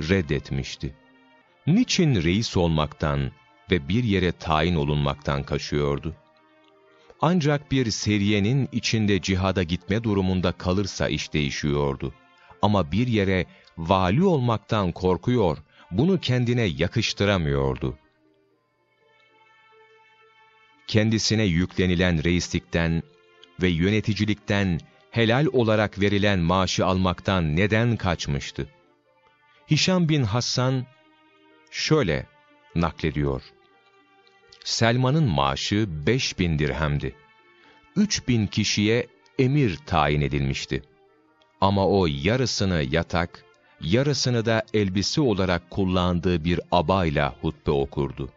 Speaker 1: reddetmişti. Niçin reis olmaktan ve bir yere tayin olunmaktan kaçıyordu? Ancak bir seriyenin içinde cihada gitme durumunda kalırsa iş değişiyordu. Ama bir yere vali olmaktan korkuyor, bunu kendine yakıştıramıyordu. Kendisine yüklenilen reislikten ve yöneticilikten helal olarak verilen maaşı almaktan neden kaçmıştı? Hişam bin Hassan şöyle naklediyor. Selman'ın maaşı beş bin dirhemdi. Üç bin kişiye emir tayin edilmişti. Ama o yarısını yatak, yarısını da elbise olarak kullandığı bir abayla hutbe okurdu.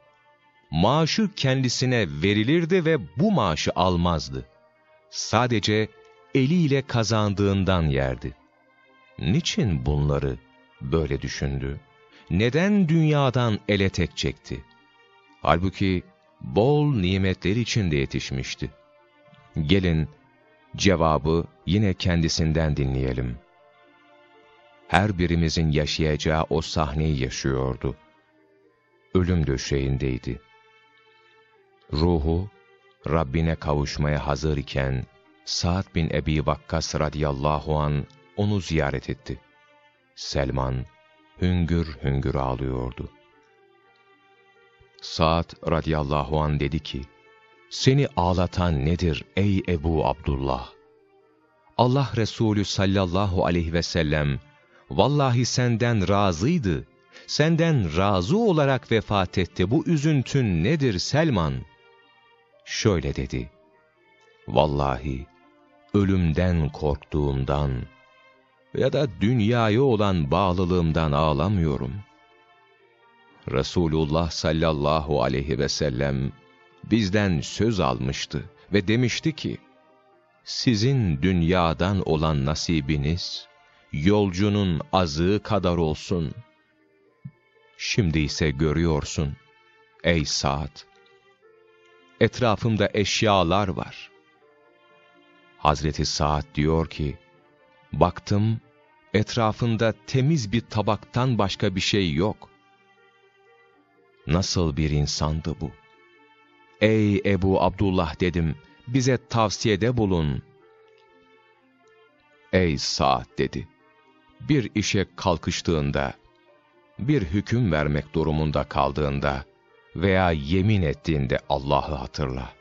Speaker 1: Maaşı kendisine verilirdi ve bu maaşı almazdı. Sadece eliyle kazandığından yerdi. Niçin bunları böyle düşündü? Neden dünyadan ele tek çekti? Halbuki bol nimetler içinde yetişmişti. Gelin cevabı yine kendisinden dinleyelim. Her birimizin yaşayacağı o sahneyi yaşıyordu. Ölüm döşeğindeydi. Ruhu Rabbine kavuşmaya hazır iken Sa'd bin Ebi Vakkas radıyallahu an onu ziyaret etti. Selman hüngür hüngür ağlıyordu. Sa'd radıyallahu an dedi ki, Seni ağlatan nedir ey Ebu Abdullah? Allah Resulü sallallahu aleyhi ve sellem, Vallahi senden razıydı, senden razı olarak vefat etti, bu üzüntün nedir Selman? Şöyle dedi, Vallahi ölümden korktuğumdan ya da dünyaya olan bağlılığımdan ağlamıyorum. Resulullah sallallahu aleyhi ve sellem bizden söz almıştı ve demişti ki, sizin dünyadan olan nasibiniz, yolcunun azığı kadar olsun. Şimdi ise görüyorsun, ey saat, Etrafımda eşyalar var. Hazreti Saad diyor ki, baktım etrafında temiz bir tabaktan başka bir şey yok. Nasıl bir insandı bu? Ey Ebu Abdullah dedim, bize tavsiyede bulun. Ey Saad dedi, bir işe kalkıştığında, bir hüküm vermek durumunda kaldığında veya yemin ettiğinde Allah'ı hatırla.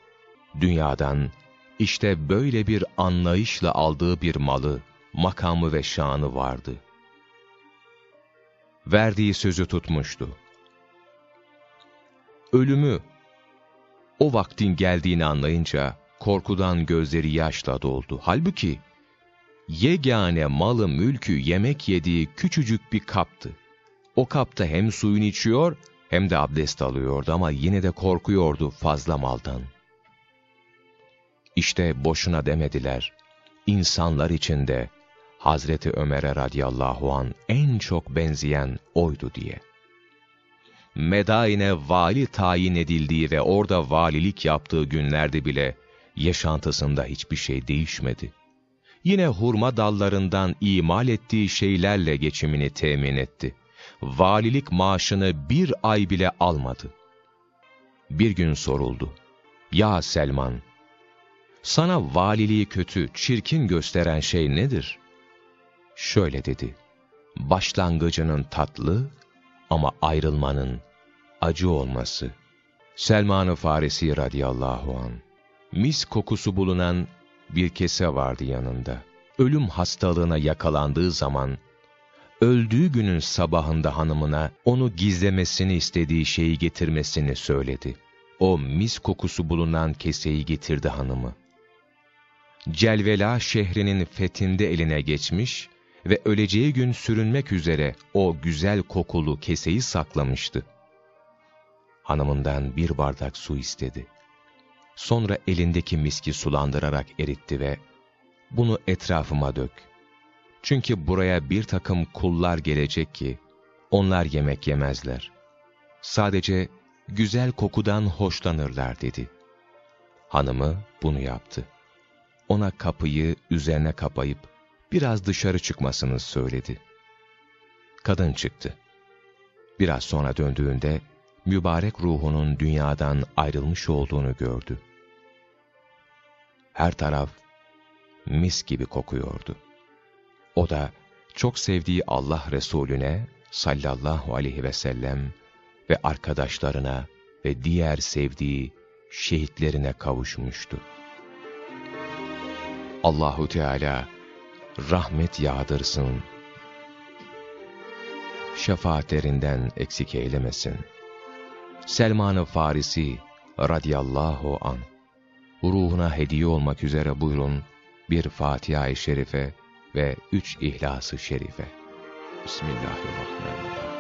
Speaker 1: Dünyadan işte böyle bir anlayışla aldığı bir malı, makamı ve şanı vardı. Verdiği sözü tutmuştu. Ölümü, o vaktin geldiğini anlayınca korkudan gözleri yaşla doldu. Halbuki yegane malı mülkü yemek yediği küçücük bir kaptı. O kapta hem suyunu içiyor hem de abdest alıyordu ama yine de korkuyordu fazla maldan. İşte boşuna demediler. İnsanlar içinde Hazreti Ömer'e radıyallahu an en çok benzeyen oydu diye. Medain'e vali tayin edildiği ve orada valilik yaptığı günlerde bile yaşantısında hiçbir şey değişmedi. Yine hurma dallarından imal ettiği şeylerle geçimini temin etti. Valilik maaşını bir ay bile almadı. Bir gün soruldu. Ya Selman, sana valiliği kötü, çirkin gösteren şey nedir? Şöyle dedi, başlangıcının tatlı ama ayrılmanın acı olması. Selman-ı Farisi radıyallahu an mis kokusu bulunan bir kese vardı yanında. Ölüm hastalığına yakalandığı zaman, öldüğü günün sabahında hanımına onu gizlemesini istediği şeyi getirmesini söyledi. O mis kokusu bulunan keseyi getirdi hanımı. Celvela şehrinin fethinde eline geçmiş ve öleceği gün sürünmek üzere o güzel kokulu keseyi saklamıştı. Hanımından bir bardak su istedi. Sonra elindeki miski sulandırarak eritti ve bunu etrafıma dök. Çünkü buraya bir takım kullar gelecek ki onlar yemek yemezler. Sadece güzel kokudan hoşlanırlar dedi. Hanımı bunu yaptı. Ona kapıyı üzerine kapayıp biraz dışarı çıkmasını söyledi. Kadın çıktı. Biraz sonra döndüğünde mübarek ruhunun dünyadan ayrılmış olduğunu gördü. Her taraf mis gibi kokuyordu. O da çok sevdiği Allah Resulüne sallallahu aleyhi ve sellem ve arkadaşlarına ve diğer sevdiği şehitlerine kavuşmuştu. Allahu Teala rahmet yağdırsın, şefaatlerinden eksik eylemesin. Selman-ı Farisi radiyallahu an ruhuna hediye olmak üzere buyurun bir Fatiha-i Şerife ve üç İhlas-ı Şerife. Bismillahirrahmanirrahim.